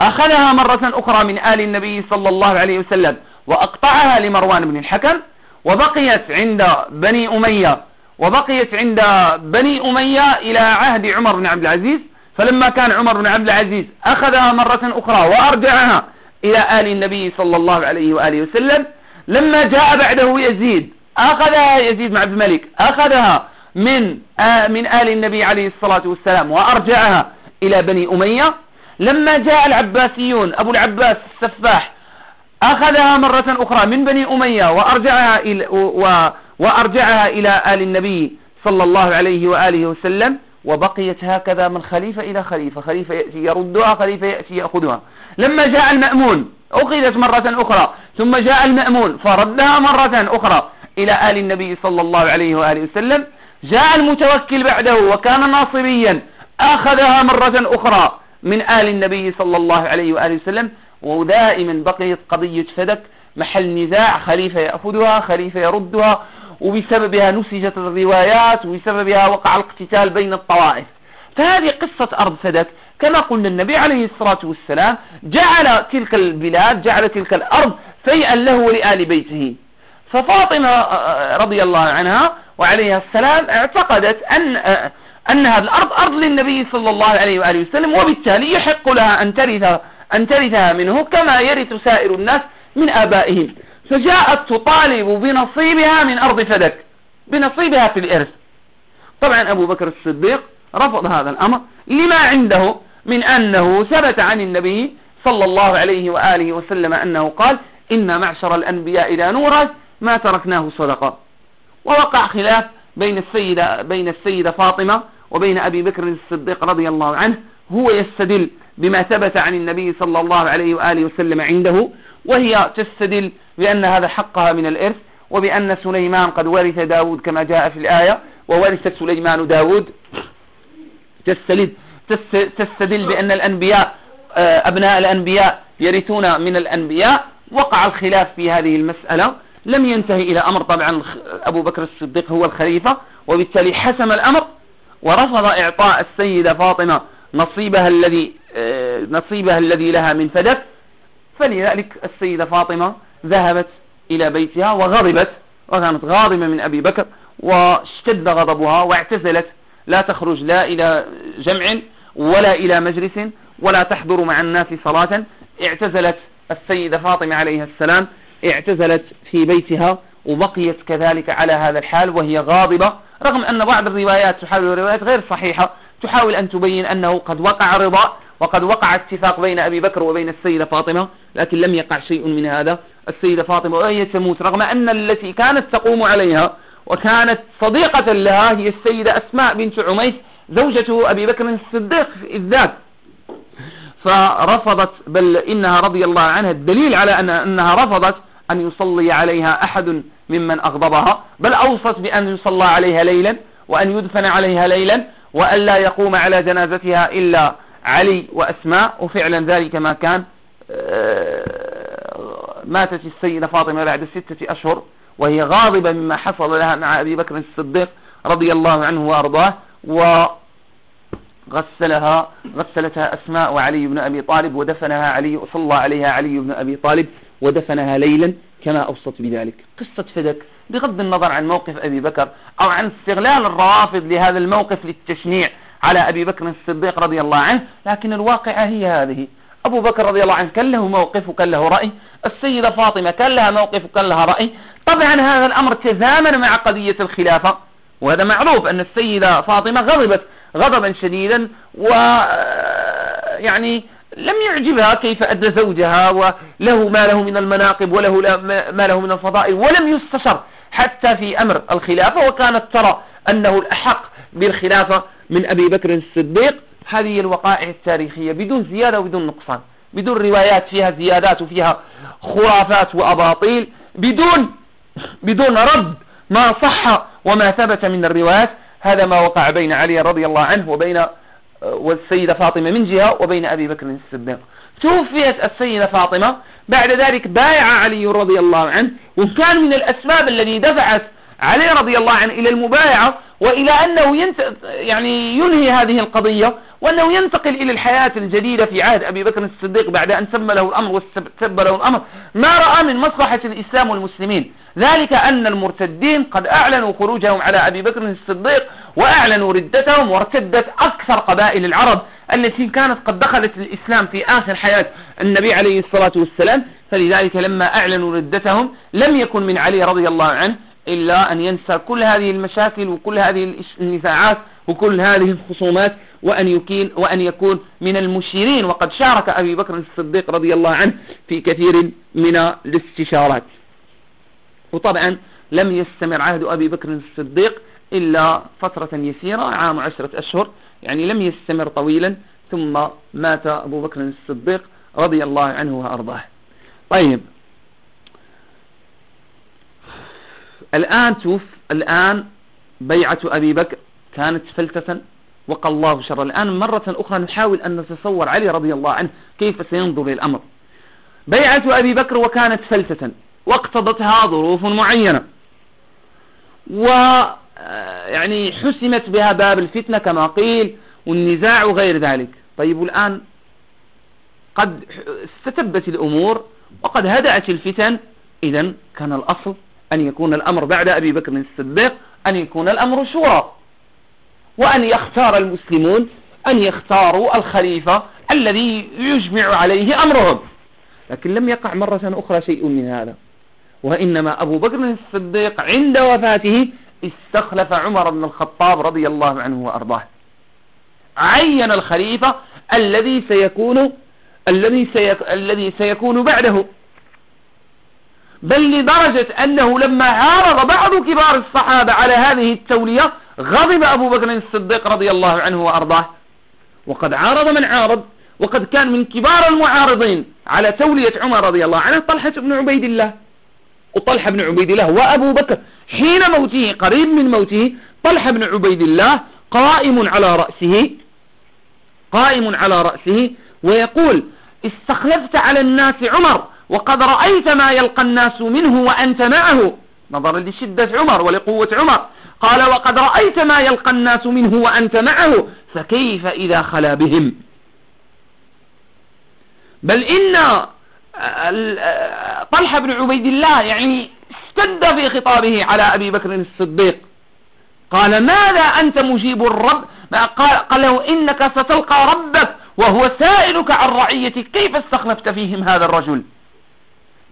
أخذها مرة أخرى من آل النبي صلى الله عليه وسلم وأقطعها لمروان بن الحكم وبقيت عند بني أمية وبقيت عند بني أمية إلى عهد عمر بن عبد العزيز فلما كان عمر بن عبد العزيز أخذها مرة أخرى وأرجعها إلى آل النبي صلى الله عليه وآله وسلم لما جاء بعده يزيد أخذها يزيد بن عبد الملك أخذها من من آل النبي عليه الصلاة والسلام وأرجعها إلى بني أمية لما جاء العباسيون أبو العباس السفاح أخذها مرة أخرى من بني أمية وأرجعها إلى, وأرجعها إلى آل النبي صلى الله عليه وآله وسلم وبقيت هكذا من خليفة إلى خليفة خليفة يأتي يردها خليفة يأتي يأخذها. لما جاء المأمون أخذت مرة أخرى ثم جاء المأمون فردها مرة أخرى إلى آل النبي صلى الله عليه وآله وسلم. جاء المتوكل بعده وكان ناصريا أخذها مرة أخرى من آل النبي صلى الله عليه وآله وسلم ودائما بقيت قضية فدك محل نزاع خليفة يأخذها خليفة يردها وبسببها نسجت الروايات وبسببها وقع الاقتتال بين الطوائف. فهذه قصة أرض فدك كما قلنا النبي عليه الصلاة والسلام جعل تلك البلاد جعل تلك الأرض فيئا له ولآل بيته. ففاطمة آه، آه، رضي الله عنها وعليها السلام اعتقدت أن آه، أن هذه الأرض أرض للنبي صلى الله عليه وآله وسلم وبالتالي يحق لها أن ترث أن ترثها منه كما يرث سائر الناس من آبائهم. فجاءت تطالب بنصيبها من أرض فدك بنصيبها في الإرث. طبعا أبو بكر الصديق رفض هذا الأمر لما عنده من أنه ثبت عن النبي صلى الله عليه وآله وسلم أنه قال إن معشر الأنبياء إذا نورث ما تركناه صدقة. ووقع خلاف بين السيدة, بين السيدة فاطمة وبين أبي بكر الصديق رضي الله عنه هو يستدل بما ثبت عن النبي صلى الله عليه وآله وسلم عنده وهي تستدل بأن هذا حقها من الإرث وبأن سليمان قد ورث داود كما جاء في الآية وورث سليمان داود. تستدل, تستدل بأن الأنبياء آه، أبناء الأنبياء يرثون من الأنبياء وقع الخلاف في هذه المسألة. لم ينتهي إلى أمر طبعا أبو بكر الصديق هو الخليفة وبالتالي حسم الأمر. ورفض إعطاء السيدة فاطمة نصيبها الذي آه، نصيبها الذي لها من فدك فلذلك السيدة فاطمة ذهبت إلى بيتها وغضبت وكانت غاضبة من أبي بكر واشتد غضبها واعتزلت. لا تخرج لا إلى جمع ولا إلى مجلس ولا تحضر مع الناس صلاة. اعتزلت السيدة فاطمة عليها السلام اعتزلت في بيتها وبقيت كذلك على هذا الحال وهي غاضبة. رغم أن بعض الروايات تحاول الروايات غير صحيحة تحاول أن تبين أنه قد وقع رضا وقد وقع اتفاق بين أبي بكر وبين السيدة فاطمة لكن لم يقع شيء من هذا. السيدة فاطمة وهي تموت رغم أن التي كانت تقوم عليها وكانت صديقة لها هي السيدة أسماء بنت عميس زوجة أبي بكر الصديق الذات. فرفضت بل إنها رضي الله عنها. الدليل على أن أنها رفضت أن يصلي عليها أحد ممن أغضبها بل أوصت بأن يصلى عليها ليلا وأن يدفن عليها ليلا وأن لا يقوم على جنازتها إلا علي وأسماء. وفعلا ذلك ما كان آه، ماتت السيدة فاطمة بعد ستة أشهر وهي غاضبة مما حصل لها مع أبي بكر الصديق رضي الله عنه وأرضاه وغسلها غسلتها أسماء وعلي بن أبي طالب ودفنها علي وصلى عليها علي بن أبي طالب. ودفنها ليلا كما أوصت بذلك. قصة فدك. بغض النظر عن موقف أبي بكر أو عن استغلال الروافض لهذا الموقف للتشنيع على أبي بكر الصديق رضي الله عنه لكن الواقعة هي هذه. أبو بكر رضي الله عنه كان له موقف وكان له رأي. السيدة فاطمة كان لها موقف وكان لها رأي. طبعا هذا الأمر تزامن مع قضية الخلافة. وهذا معروف أن السيدة فاطمة غضبت غضبا شديدا و يعني لم يعجبها كيف أدى زوجها وله ما له من المناقب وله ما له من الفضائل ولم يستشر حتى في أمر الخلافة وكانت ترى أنه الأحق بالخلافة من أبي بكر الصديق. هذه الوقائع التاريخية بدون زيادة وبدون نقصان بدون روايات فيها زيادات وفيها خرافات وأباطيل بدون بدون رد ما صح وما ثبت من الروايات. هذا ما وقع بين علي رضي الله عنه وبين والسيدة فاطمة من جهة وبين أبي بكر الصديق. توفيت السيدة فاطمة بعد ذلك بايع علي رضي الله عنه وكان من الأسباب الذي دفعت علي رضي الله عنه إلى المبايعة وإلى أنه ينت... يعني ينهي هذه القضية وأنه ينتقل إلى الحياة الجديدة في عهد أبي بكر الصديق بعد أن سب له الأمر وسب له الأمر. ما رأى من مصلحة الإسلام والمسلمين. ذلك أن المرتدين قد أعلنوا خروجهم على أبي بكر الصديق وأعلنوا ردتهم وارتدت أكثر قبائل العرب التي كانت قد دخلت الإسلام في آخر حياة النبي عليه الصلاة والسلام. فلذلك لما أعلنوا ردتهم لم يكن من علي رضي الله عنه إلا أن ينسى كل هذه المشاكل وكل هذه النزاعات وكل هذه الخصومات وأن, يكين وأن يكون من المشيرين. وقد شارك أبي بكر الصديق رضي الله عنه في كثير من الاستشارات. وطبعا لم يستمر عهد أبي بكر الصديق إلا فترة يسيرة عام عشرة أشهر يعني لم يستمر طويلا ثم مات أبو بكر الصديق رضي الله عنه وأرضاه. طيب الآن شوف الآن بيعة أبي بكر كانت فلتة وقى الله شر الآن مرة أخرى نحاول أن نتصور علي رضي الله عنه كيف سينظر للأمر بيعة أبي بكر وكانت فلتة واقتضتها ظروف معينة. و يعني حسمت بها باب الفتنة كما قيل والنزاع وغير ذلك. طيب الآن قد استتبت الأمور وقد هدأت الفتن. إذا كان الأصل أن يكون الأمر بعد أبي بكر الصديق أن يكون الأمر شورى. وأن يختار المسلمون أن يختاروا الخليفة الذي يجمع عليه أمرهم. لكن لم يقع مرة أخرى شيء من هذا. وإنما أبو بكر الصديق عند وفاته استخلف عمر بن الخطاب رضي الله عنه وأرضاه. عين الخليفة الذي سيكون الذي سيكون بعده. بل لدرجة أنه لما عارض بعض كبار الصحابة على هذه التولية غضب أبو بكر الصديق رضي الله عنه وأرضاه. وقد عارض من عارض وقد كان من كبار المعارضين على تولية عمر رضي الله عنه طلحة بن عبيد الله. وطلحة بن عبيد الله وأبو بكر حين موته قريب من موته طلحة بن عبيد الله قائم على رأسه قائم على رأسه ويقول استخلفت على الناس عمر وقد رأيت ما يلقى الناس منه وأنت معه. نظرا لشدة عمر ولقوة عمر. قال وقد رأيت ما يلقى الناس منه وأنت معه فكيف إذا خلا بهم؟ بل إن طلحة بن عبيد الله يعني اشتد في خطابه على أبي بكر الصديق. قال ماذا أنت مجيب الرب؟ قال, قال له إنك ستلقى ربك وهو سائلك عن رعيتك. كيف استخلفت فيهم هذا الرجل؟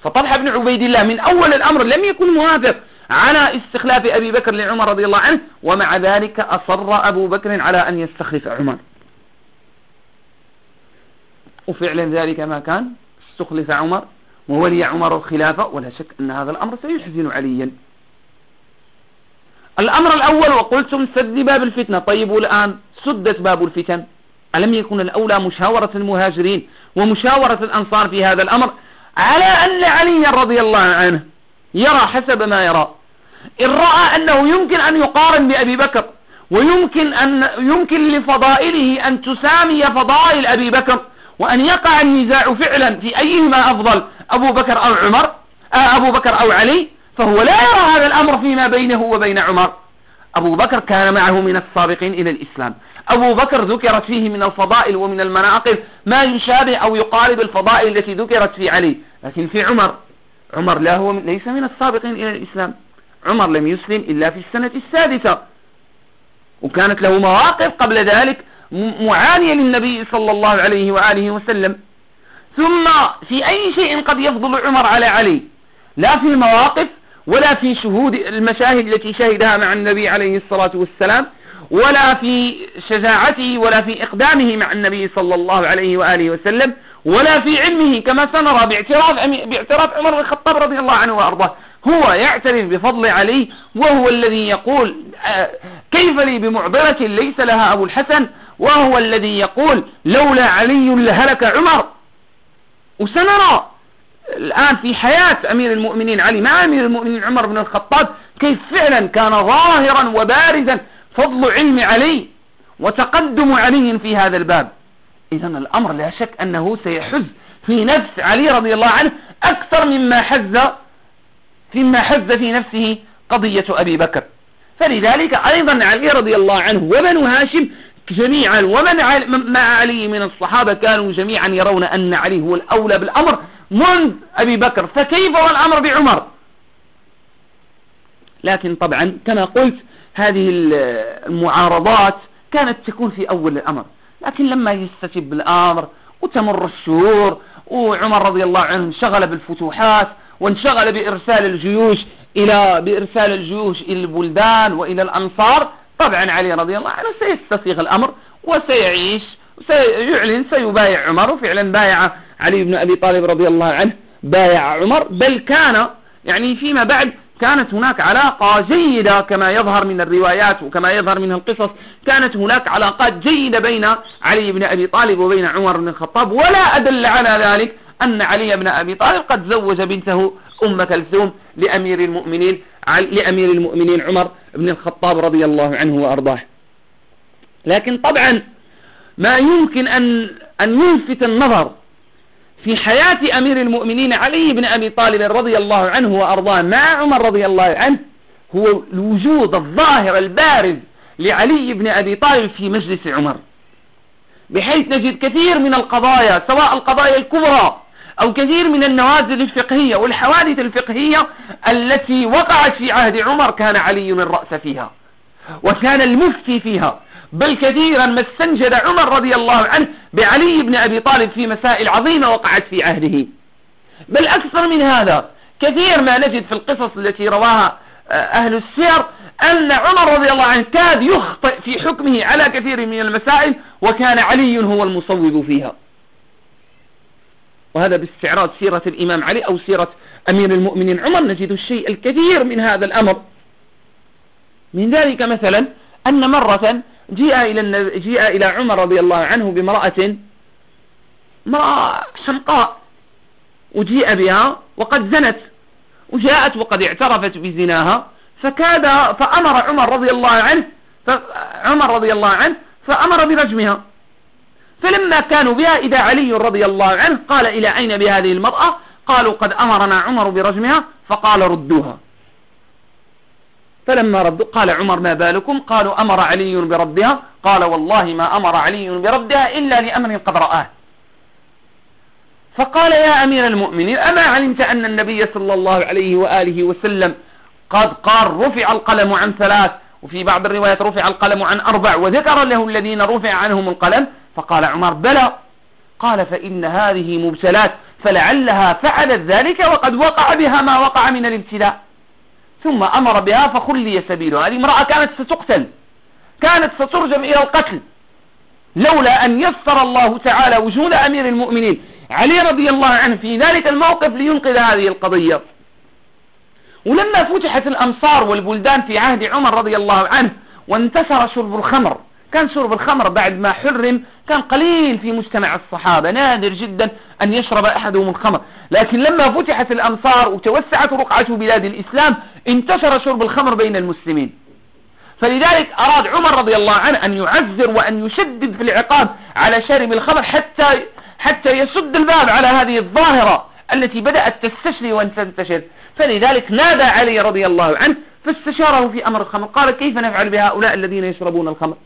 فطلحة بن عبيد الله من أول الأمر لم يكن موافق على استخلاف أبي بكر لعمر رضي الله عنه ومع ذلك أصر أبو بكر على أن يستخلف عمر. وفعلا ذلك ما كان استخلف عمر وولي عمر الخلافة ولا شك أن هذا الأمر سيحزن عليا. الأمر الأول وقلتم سد باب الفتنة. طيب والآن سدت باب الفتن. ألم يكن الأولى مشاورة المهاجرين ومشاورة الأنصار في هذا الأمر؟ على أن علي رضي الله عنه يرى حسب ما يرى. إن رأى أنه يمكن أن يقارن بأبي بكر ويمكن أن يمكن لفضائله أن تسامي فضائل أبي بكر وأن يقع النزاع فعلا في أيهما أفضل أبو بكر أو عمر آه، أبو بكر أو علي فهو لا يرى هذا الأمر فيما بينه وبين عمر. أبو بكر كان معه من السابقين إلى الإسلام. أبو بكر ذكرت فيه من الفضائل ومن المناقب ما يشابه أو يقارب الفضائل التي ذكرت في علي. لكن في عمر عمر لا هو ليس من السابقين إلى الإسلام. عمر لم يسلم إلا في السنة السادسة. وكانت له مواقف قبل ذلك معانية للنبي صلى الله عليه وآله وسلم. ثم في أي شيء قد يفضل عمر على علي؟ لا في المواقف ولا في شهود المشاهد التي شهدها مع النبي عليه الصلاة والسلام. ولا في شجاعته ولا في إقدامه مع النبي صلى الله عليه وآله وسلم ولا في علمه كما سنرى باعتراف, باعتراف عمر بن الخطاب رضي الله عنه وأرضاه. هو يعترف بفضل علي وهو الذي يقول آه، كيف لي بمعضلة ليس لها أبو الحسن؟ وهو الذي يقول لولا علي لهلك عمر. وسنرى الآن في حياة أمير المؤمنين علي مع أمير المؤمنين عمر بن الخطاب كيف فعلا كان ظاهرا وبارزا فضل علم علي وتقدم علي في هذا الباب. إذا الأمر لا شك أنه سيحز في نفس علي رضي الله عنه أكثر مما حز فيما حز في نفسه قضية أبي بكر. فلذلك أيضا علي رضي الله عنه وبنو هاشم جميعا ومن مع علي من الصحابة كانوا جميعا يرون أن علي هو الأولى بالأمر منذ أبي بكر. فكيف والأمر بعمر؟ لكن طبعا كما قلت هذه المعارضات كانت تكون في أول الأمر. لكن لما يستجب الأمر وتمر الشهور وعمر رضي الله عنه انشغل بالفتوحات وانشغل بإرسال الجيوش إلى بإرسال الجيوش إلى البلدان وإلى الأنصار طبعا علي رضي الله عنه سيستسيغ الأمر وسيعيش سيعلن سيبايع عمر وفعلا بايع علي بن أبي طالب رضي الله عنه بايع عمر بل كان يعني فيما بعد كانت هناك علاقة جيدة كما يظهر من الروايات وكما يظهر من القصص كانت هناك علاقات جيدة بين علي بن أبي طالب وبين عمر بن الخطاب ولا أدل على ذلك أن علي بن أبي طالب قد زوج بنته أم كلثوم لأمير المؤمنين لأمير المؤمنين عمر بن الخطاب رضي الله عنه وأرضاه. لكن طبعا ما يمكن أن, أن يلفت النظر في حياة أمير المؤمنين علي بن أبي طالب رضي الله عنه وأرضاه مع عمر رضي الله عنه هو الوجود الظاهر البارز لعلي بن أبي طالب في مجلس عمر. بحيث نجد كثير من القضايا سواء القضايا الكبرى أو كثير من النوازل الفقهية والحوادث الفقهية التي وقعت في عهد عمر كان علي الرأس فيها وكان المفتي فيها. بل كثيرا ما استنجد عمر رضي الله عنه بعلي بن أبي طالب في مسائل عظيمة وقعت في عهده. بل أكثر من هذا كثير ما نجد في القصص التي رواها آه، أهل السير أن عمر رضي الله عنه كاد يخطئ في حكمه على كثير من المسائل وكان علي هو المصوب فيها. وهذا باستعراض سيرة الإمام علي أو سيرة أمير المؤمنين عمر. نجد الشيء الكثير من هذا الأمر. من ذلك مثلا أن مرة جيء إلى, جيء إلى عمر رضي الله عنه بامرأة امرأة حمقاء وجيء بها وقد زنت وجاءت وقد اعترفت بزناها فكاد فأمر عمر رضي الله عنه عمر رضي الله عنه فأمر برجمها. فلما كانوا بها إذا علي رضي الله عنه قال إلى أين بهذه المرأة؟ قالوا قد أمرنا عمر برجمها فقال ردوها. فلما ردوا قال عمر ما بالكم؟ قالوا أمر علي بردها قال والله ما أمر علي بردها إلا لأمر قد رآه. فقال يا أمير المؤمنين أما علمت أن النبي صلى الله عليه وآله وسلم قد قال رفع القلم عن ثلاث وفي بعض الروايات رفع القلم عن أربع وذكر له الذين رفع عنهم القلم. فقال عمر بلى. قال فإن هذه مبتلات فلعلها فعلت ذلك وقد وقع بها ما وقع من الابتلاء. ثم أمر بها فخلي سبيلها. هذه امرأة كانت ستقتل كانت سترجم إلى القتل. لولا أن يسر الله تعالى وجود أمير المؤمنين. علي رضي الله عنه في ذلك الموقف لينقذ هذه القضية. ولما فتحت الأمصار والبلدان في عهد عمر رضي الله عنه وانتشر شرب الخمر. كان شرب الخمر بعد ما حرم كان قليل في مجتمع الصحابة. نادر جدا أن يشرب أحدهم الخمر. لكن لما فتحت الأمصار وتوسعت رقعة بلاد الإسلام انتشر شرب الخمر بين المسلمين. فلذلك أراد عمر رضي الله عنه أن يعزر وأن يشدد في العقاب على شارب الخمر حتى حتى يسد الباب على هذه الظاهرة التي بدأت تستشري وأن تنتشر فلذلك نادى علي رضي الله عنه فاستشاره في أمر الخمر. قال كيف نفعل بهؤلاء الذين يشربون الخمر؟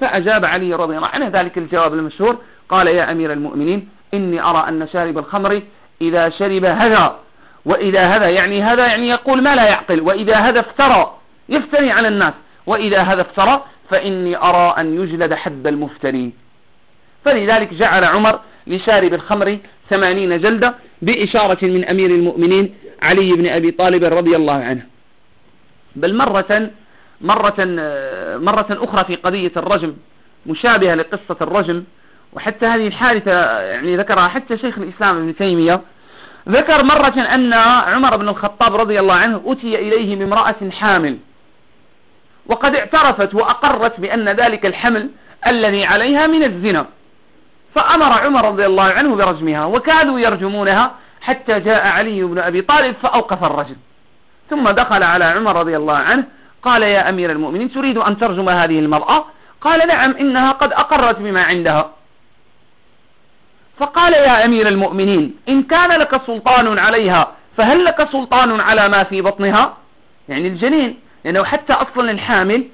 فأجاب علي رضي الله عنه ذلك الجواب المشهور قال يا أمير المؤمنين إني أرى أن شارب الخمر إذا شرب هذا وإذا هذا يعني هذا يعني يقول ما لا يعقل وإذا هذا افترى يفتري على الناس وإذا هذا افترى فإني أرى أن يجلد حد المفتري. فلذلك جعل عمر لشارب الخمر ثمانين جلدة بإشارة من أمير المؤمنين علي بن أبي طالب رضي الله عنه. بل مرة مرة, مرة أخرى في قضية الرجم مشابهة لقصة الرجم وحتى هذه الحادثة يعني ذكرها حتى شيخ الإسلام ابن تيمية. ذكر مرة أن عمر بن الخطاب رضي الله عنه أتي إليه بامرأة حامل وقد اعترفت وأقرت بأن ذلك الحمل الذي عليها من الزنا. فأمر عمر رضي الله عنه برجمها وكادوا يرجمونها حتى جاء علي بن أبي طالب فأوقف الرجم. ثم دخل على عمر رضي الله عنه قال يا أمير المؤمنين تريد أن ترجم هذه المرأة؟ قال نعم إنها قد أقرت بما عندها. فقال يا أمير المؤمنين إن كان لك سلطان عليها فهل لك سلطان على ما في بطنها؟ يعني الجنين لأنه حتى أصلا الحامل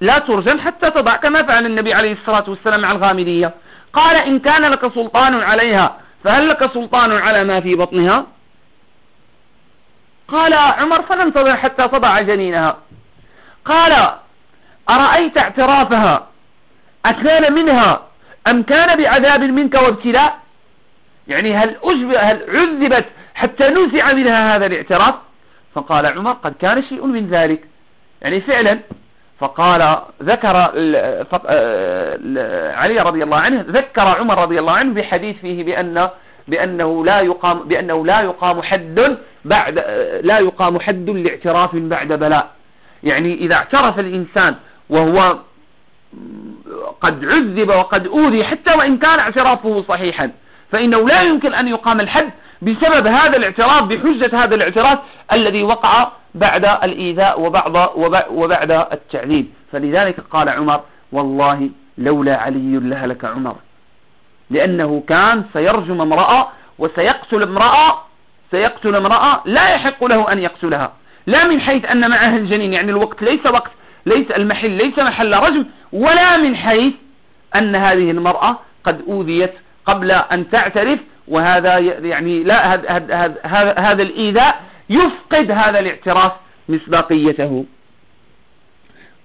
لا ترجم حتى تضع كما فعل النبي عليه الصلاة والسلام مع الغامدية. قال إن كان لك سلطان عليها فهل لك سلطان على ما في بطنها؟ قال عمر فننتظر حتى تضع جنينها. قال أرأيت اعترافها؟ أكان منها؟ أم كان بعذاب منك وابتلاء؟ يعني هل, هل عذبت حتى نزع منها هذا الاعتراف؟ فقال عمر قد كان شيء من ذلك. يعني فعلا. فقال ذكر علي رضي الله عنه ذكر عمر رضي الله عنه بحديث فيه بأن بأنه لا يقام بأنه لا يقام حد بعد لا يقام حد لاعتراف بعد بلاء. يعني إذا اعترف الإنسان وهو قد عذب وقد أوذي حتى وإن كان اعترافه صحيحا فإنه لا يمكن أن يقام الحد بسبب هذا الاعتراف بحجة هذا الاعتراف الذي وقع بعد الإيذاء وبعد, وبعد التعذيب. فلذلك قال عمر والله لولا علي لهلك عمر. لأنه كان سيرجم امرأة وسيقتل امرأة سيقتل امرأة لا يحق له أن يقتلها. لا من حيث أن معها الجنين يعني الوقت ليس وقت ليس المحل ليس محل رجم ولا من حيث أن هذه المرأة قد أوذيت قبل أن تعترف وهذا يعني لا هذا الإيذاء يفقد هذا الاعتراف مصداقيته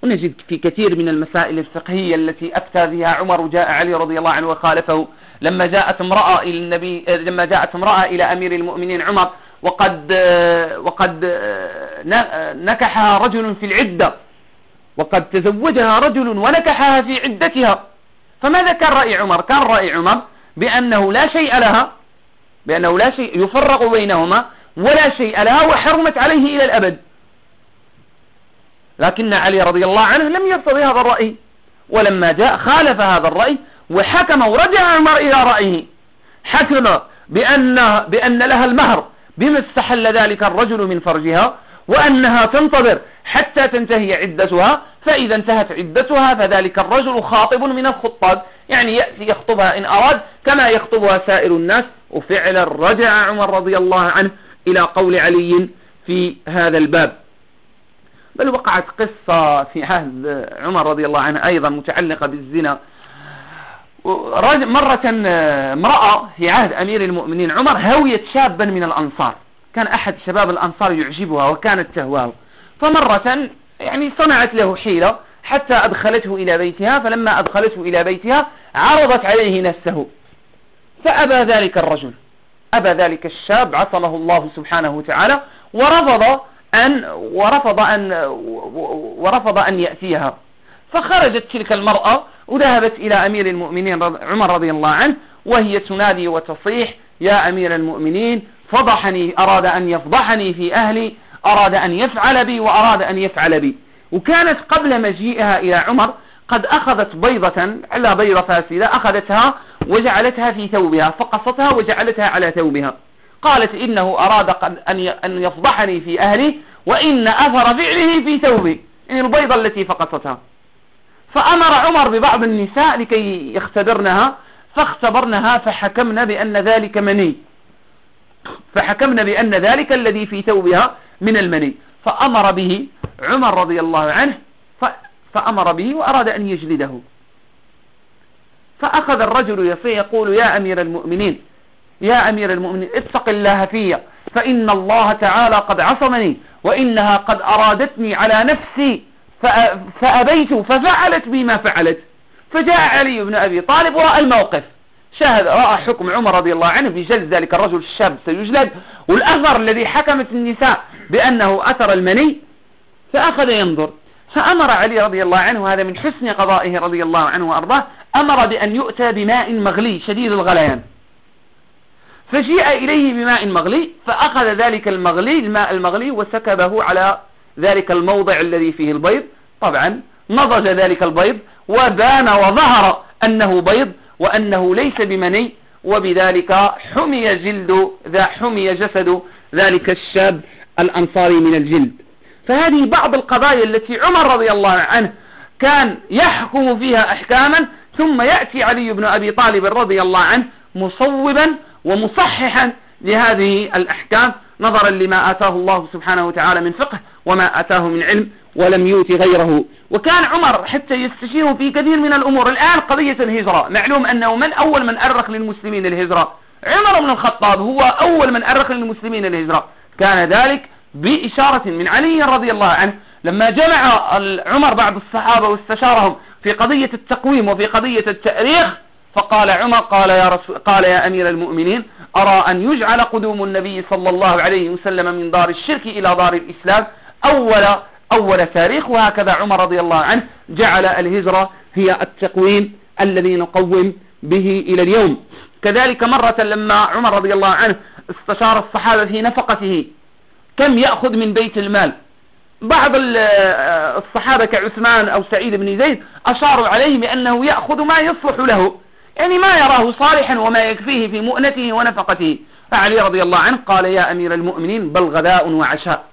ونجد في كثير من المسائل الفقهية التي أفتى بها عمر جاء علي رضي الله عنه وخالفه لما جاءت امرأة إلى النبي لما جاءت امرأة إلى أمير المؤمنين عمر وقد وقد نكحها رجل في العدة وقد تزوجها رجل ونكحها في عدتها. فماذا كان رأي عمر؟ كان رأي عمر بأنه لا شيء لها بأنه لا شيء يفرق بينهما ولا شيء لها وحرمت عليه إلى الأبد. لكن علي رضي الله عنه لم يرتضي هذا الرأي ولما جاء خالف هذا الرأي وحكم ورجع عمر إلى رأيه. حكم بأن, بأن لها المهر. بما استحل ذلك الرجل من فرجها وأنها تنتظر حتى تنتهي عدتها فإذا انتهت عدتها فذلك الرجل خاطب من الخطاب يعني يأتي يخطبها إن أراد كما يخطبها سائر الناس. وفعلا رجع عمر رضي الله عنه إلى قول علي في هذا الباب. بل وقعت قصة في عهد عمر رضي الله عنه أيضا متعلقة بالزنا. مرة امرأة في عهد أمير المؤمنين عمر هويت شابا من الأنصار. كان أحد شباب الأنصار يعجبها وكانت تهواه. فمرة يعني صنعت له حيلة حتى أدخلته إلى بيتها فلما أدخلته إلى بيتها عرضت عليه نفسه. فأبى ذلك الرجل. أبى ذلك الشاب عصمه الله سبحانه وتعالى ورفض أن ورفض أن ورفض أن يأتيها. فخرجت تلك المرأة وذهبت إلى أمير المؤمنين عمر رضي الله عنه وهي تنادي وتصيح يا أمير المؤمنين فضحني أراد أن يفضحني في أهلي أراد أن يفعل بي وأراد أن يفعل بي. وكانت قبل مجيئها إلى عمر قد أخذت بيضة على بيضة فاسدة أخذتها وجعلتها في ثوبها فقصتها وجعلتها على ثوبها. قالت إنه أراد أن يفضحني في أهلي وإن أثر فعله في ثوبي. يعني البيضة التي فقصتها. فأمر عمر ببعض النساء لكي يختبرنها فاختبرنها فحكمنا بأن ذلك مني. فحكمنا بأن ذلك الذي في ثوبها من المني. فأمر به عمر رضي الله عنه فأمر به وأراد أن يجلده. فأخذ الرجل يصيح يقول يا أمير المؤمنين يا أمير المؤمنين اتق الله في فإن الله تعالى قد عصمني وإنها قد أرادتني على نفسي فأبيت ففعلت بي ما فعلت. فجاء علي بن أبي طالب ورأى الموقف. شاهد رأى حكم عمر رضي الله عنه في جلد ذلك الرجل الشاب سيجلد والأثر الذي حكمت النساء بأنه أثر المني فأخذ ينظر. فأمر علي رضي الله عنه هذا من حسن قضائه رضي الله عنه وأرضاه أمر بأن يؤتى بماء مغلي شديد الغليان. فجيء إليه بماء مغلي فأخذ ذلك المغلي الماء المغلي وسكبه على ذلك الموضع الذي فيه البيض. طبعا نضج ذلك البيض وبان وظهر أنه بيض وأنه ليس بمني وبذلك حمي جلد ذا حمي جسد ذلك الشاب الأنصاري من الجلد. فهذه بعض القضايا التي عمر رضي الله عنه كان يحكم فيها أحكاما ثم يأتي علي بن أبي طالب رضي الله عنه مصوبا ومصححا لهذه الأحكام نظرا لما آتاه الله سبحانه وتعالى من فقه. وما آتاه من علم ولم يؤت غيره. وكان عمر حتى يستشيره في كثير من الأمور. الآن قضية الهجرة. معلوم أنه من أول من أرخ للمسلمين الهجرة؟ عمر بن الخطاب هو أول من أرخ للمسلمين الهجرة. كان ذلك بإشارة من علي رضي الله عنه. لما جمع عمر بعض الصحابة واستشارهم في قضية التقويم وفي قضية التأريخ فقال عمر قال يا, رسول قال يا أمير المؤمنين أرى أن يجعل قدوم النبي صلى الله عليه وسلم من دار الشرك إلى دار الإسلام؟ أول أول تاريخ وهكذا عمر رضي الله عنه جعل الهجرة هي التقويم الذي نقوم به إلى اليوم. كذلك مرة لما عمر رضي الله عنه استشار الصحابة في نفقته كم يأخذ من بيت المال؟ بعض الصحابة كعثمان أو سعيد بن زيد أشاروا عليه بأنه يأخذ ما يصلح له يعني ما يراه صالحا وما يكفيه في مؤنته ونفقته. فعلي رضي الله عنه قال يا أمير المؤمنين بل غداء وعشاء.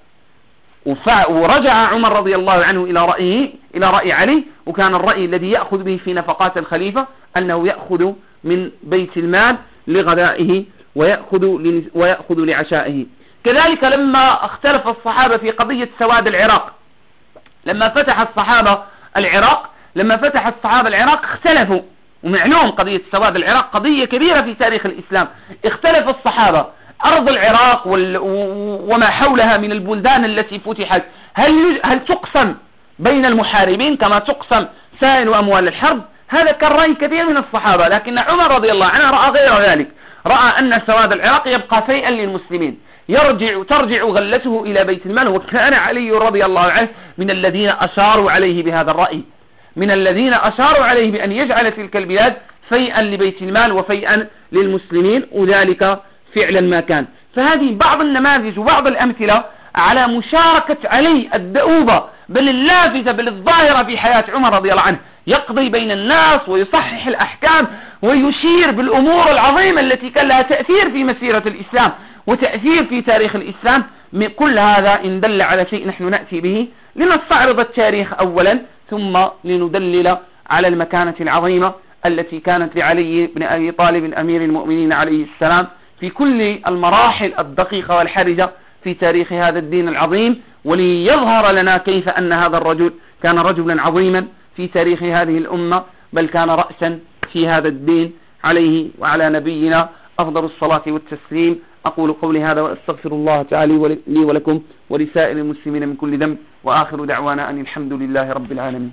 ورجع عمر رضي الله عنه إلى رأيه إلى رأي علي وكان الرأي الذي يأخذ به في نفقات الخليفة أنه يأخذ من بيت المال لغدائه ويأخذ, ويأخذ لعشائه. كذلك لما اختلف الصحابة في قضية سواد العراق لما فتح الصحابة العراق لما فتح الصحابة العراق اختلفوا. ومعلوم قضية سواد العراق قضية كبيرة في تاريخ الإسلام. اختلف الصحابة أرض العراق وما حولها من البلدان التي فتحت. هل, هل تقسم بين المحاربين كما تقسم سائر أموال الحرب؟ هذا كان رأي كثير من الصحابة لكن عمر رضي الله عنه رأى غير ذلك. رأى أن سواد العراق يبقى شيئا للمسلمين. يرجع ترجع غلته إلى بيت المال وكان علي رضي الله عنه من الذين أشاروا عليه بهذا الرأي. من الذين أشاروا عليه بأن يجعل تلك البلاد فيئا لبيت المال وفيئا للمسلمين وذلك فعلا ما كان. فهذه بعض النماذج وبعض الأمثلة على مشاركة علي الدؤوبة بل اللافتة بل الظاهرة في حياة عمر رضي الله عنه. يقضي بين الناس ويصحح الأحكام ويشير بالأمور العظيمة التي كان لها تأثير في مسيرة الإسلام وتأثير في تاريخ الإسلام. كل هذا إن دل على شيء نحن نأتي به لنستعرض التاريخ أولا ثم لندلل على المكانة العظيمة التي كانت لعلي بن أبي طالب أمير المؤمنين عليه السلام. في كل المراحل الدقيقة والحرجة في تاريخ هذا الدين العظيم وليظهر لنا كيف أن هذا الرجل كان رجلا عظيما في تاريخ هذه الأمة بل كان رأسا في هذا الدين عليه وعلى نبينا. أفضل الصلاة والتسليم. أقول قولي هذا وأستغفر الله تعالى لي ولكم ولسائر المسلمين من كل ذنب وآخر دعوانا أن الحمد لله رب العالمين.